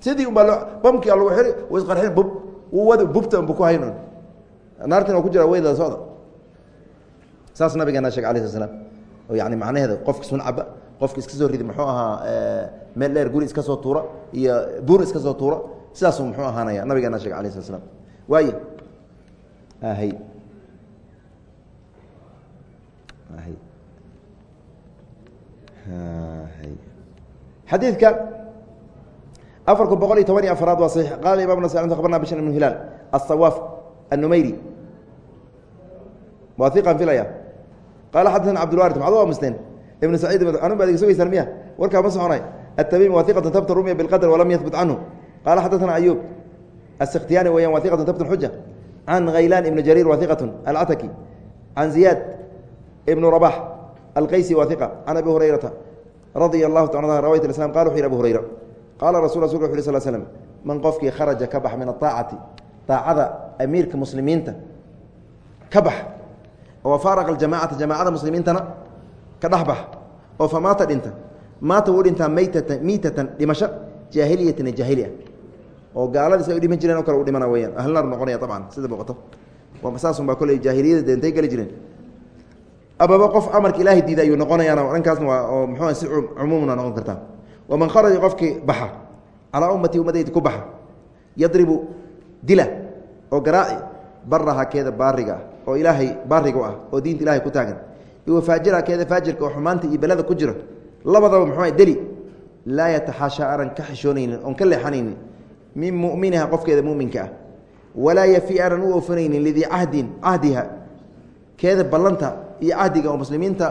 Sidii unbaa loo bamkii lagu xiri wuu isqarxin bub wadi bubta unba ku hayn naartin waa ku jira weyda socda. Saas nabigeena sheg ala sl slam oo yani macnaheeda qofka sun caba qofka iska soo ridi muxuu ahaa eh, meel dheer guri iska soo tuura iyo buur iska soo tuura sidaasuu muxuu ahaanaya nabigeena sheeg ala sla slam waay xadiidka afarku boqol iyo toban iyo afraad waa saxiix. Qaala imam nas abarna bishr ibnu hilaal asawaaf annumayri. Waa filaya qaala xadana cabdilwarit maxad u aamusteen ibn saciid anu baad iga sugaysaan miya warkaa ma soconay التميمي وثيقة ثبت رمي بالقدر ولم يثبت عنه قال حدثنا أيوب السختياني وهي وثيقة ثبت الحجة عن غيلان بن جرير وثيقة العتكي عن زياد ابن رباح القيسي وثيقة عن أبي هريرة رضي الله تعالى عنه رواية الإسلام قال حين أبو هريرة قال رسول رسول الله صلى الله عليه وسلم من قفك خرج كبح من الطاعة طاعة أميرك مسلمين كبح oo faaraqa jamacata jamacada muslimiintana ka dhexbax oo fa maata dhinta maata wuu dhintaa maytatan miitatan dhimasho jaahiliyatan jaahiliya ah. oo gaaladiis ay u dhiman jireen oo kale u dhimana weyaan ahlnaar noqonaya abcan sida muuqato saasunbaa koley jaahiliyada deentay geli jireen. Ababa qof amarka ilaahay diida ayuu noqonayaana dhankaasna waa oo muxuu si cumuumna noqon kartaa waman kharaja qofkii baxa calaa ummatii ummadayda ku baxa yadribu oo ilaahay baariga ah oo diinta ilahay ku taagan. Iyo faajira keeda faajirka oo xumaanta iyo belada ku jira. Labadaba muxua deli laa yataxaashaa aanan ka xishoonaynin oon ka leexanaynin. Min muminiha qofkeeda muminka ah. Walaa yafi aanan u oofanaynin lidii cahdin cahdiha. Keeda ballanta iyo cahdiga oo muslimiinta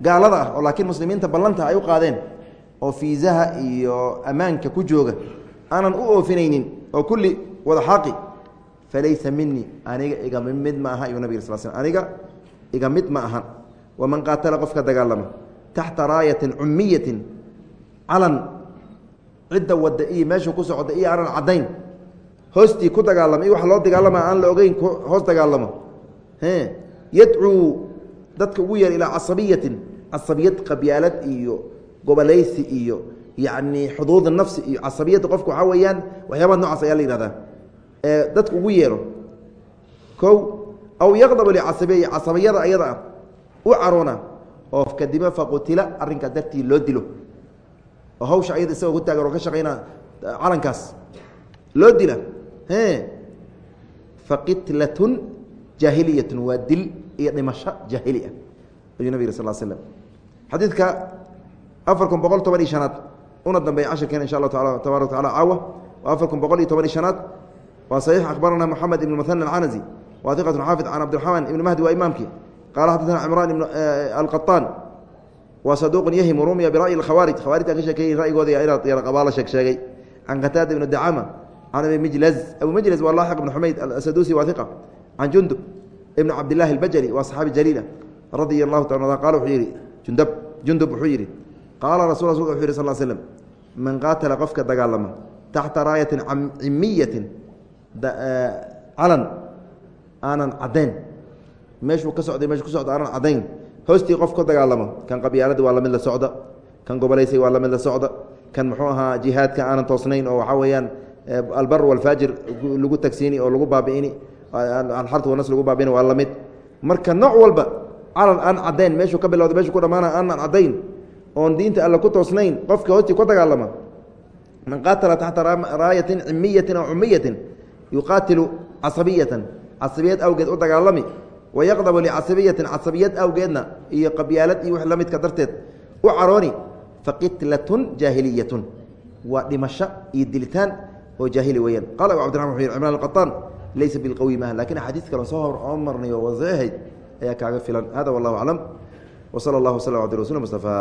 gaalada ah oo laakiin muslimiinta ballanta ay u qaadeen oo fiisaha iyo ammaanka ku jooga aanan u oofinaynin oo kulli wada xaaqi falaysa minii aniga iga mid ma aha ayuu nabig sal sl aniga iga mid ma ahan waman qaatala qofka dagaalama taxta raayatin cummiyatin calan cidda wadda iyo meeshuu ku socda iyo aanan caddayn hoostii ku dagaalama iyo wax loo dagaalama aan la ogeyn hoos dagaalamo yadcuu dadka ugu yeer ilaa casabiyatin casabiyad qabyaalad iyo gobolaysi iyo yacni xuduud nafsi iyo casabiyadda qofka waxaa weeyaan waxyaabaha nocaas ayaa la yihahdaa ee dadka ugu yeero. Kow aw yaqdabu licasabiya casabiyada ayada ah u caroona oo kadima faqutila arrinkaa dartii loo dilo. Oo hawsha ayada isagoo ku taagan oo ka shaqayna calankaas. Loo dila? Faqitlatun jaahiliyatun waa dil iyo dhimasho jaahili ah. Ayuu nabig sal slm xadiidka afar kun boqol toban iyo shanaad una dambeeya cashirkeena insha allahu taala tabarak wa tacala caawa waa afar kun boqol iyo toban iyo shanaad waa saxiix akhbarana moxamed ibn muhana alcanazi wa iqatun xaafid can cabdiraxmaan ibni mahdi waa imaamkii qaala xaddatana cimraan ibn alqaطaan waa saduuqun yahimu rumiya bira'yi اkhawaarij khawaarijta ka sheekeeyey ra'yigooda yar qabaala sheeg sheegay can qataada ibni dacama can abi mijlaz abu mijlaz waa laaxiq ibn xumayd asadusi waa iqa can jundub ibn cabdillahi albajali waa saxaabi jaliila radia allahu taala qala wuxuu yidhi jundab jundub wuxuu yidhi qaala rasul rasulka wuxu yih sal slm man qaatala qofka dagaalama taxta raayatin cimiyatin calan aanan caddayn. Meeshuu ka socday meeshu ku socda aanan caddayn. Hoostii qof ka dagaalamo. Kan qabyaalada waa la mid la socda. Kan gobolaysay waa la mid la socda. Kan muxuu ahaa jihaadka aanan toosnayn oo waxaa weeyaan albar walfaajir lagu tagsiini oo lagu baabi'ini alxart wanas lagu baabi'ini waa la mid marka nooc walba calan aan caddayn. Meeshuu ka bilowday meshuu ku dhamaana aanan caddayn. Oon diinta alla ku toosnayn qofka hoostii ku dagaalama man qaatala taxta raayatin cimiyatin aw cumiyatin yuqaatilu casabiyatan casabiyad awgeed u dagaalami wayaqdabu licasabiyatin casabiyad awgeedna iyo qabyaalad iyo wix la midka darteed u carooni faqitlatun jaahiliyatun. Waa dhimasho iyo dilitaan oo jaahili weyaan qala abu cabdiraman wuxuu yhi cimran alqaطaan laysa bilqawi maaha laakiin axaadiis kale soo hor marnay oo wasahayd ayaa kaaga filan. Hada wallahu aclam. Wsala اllah wslam abdi rasul mustafa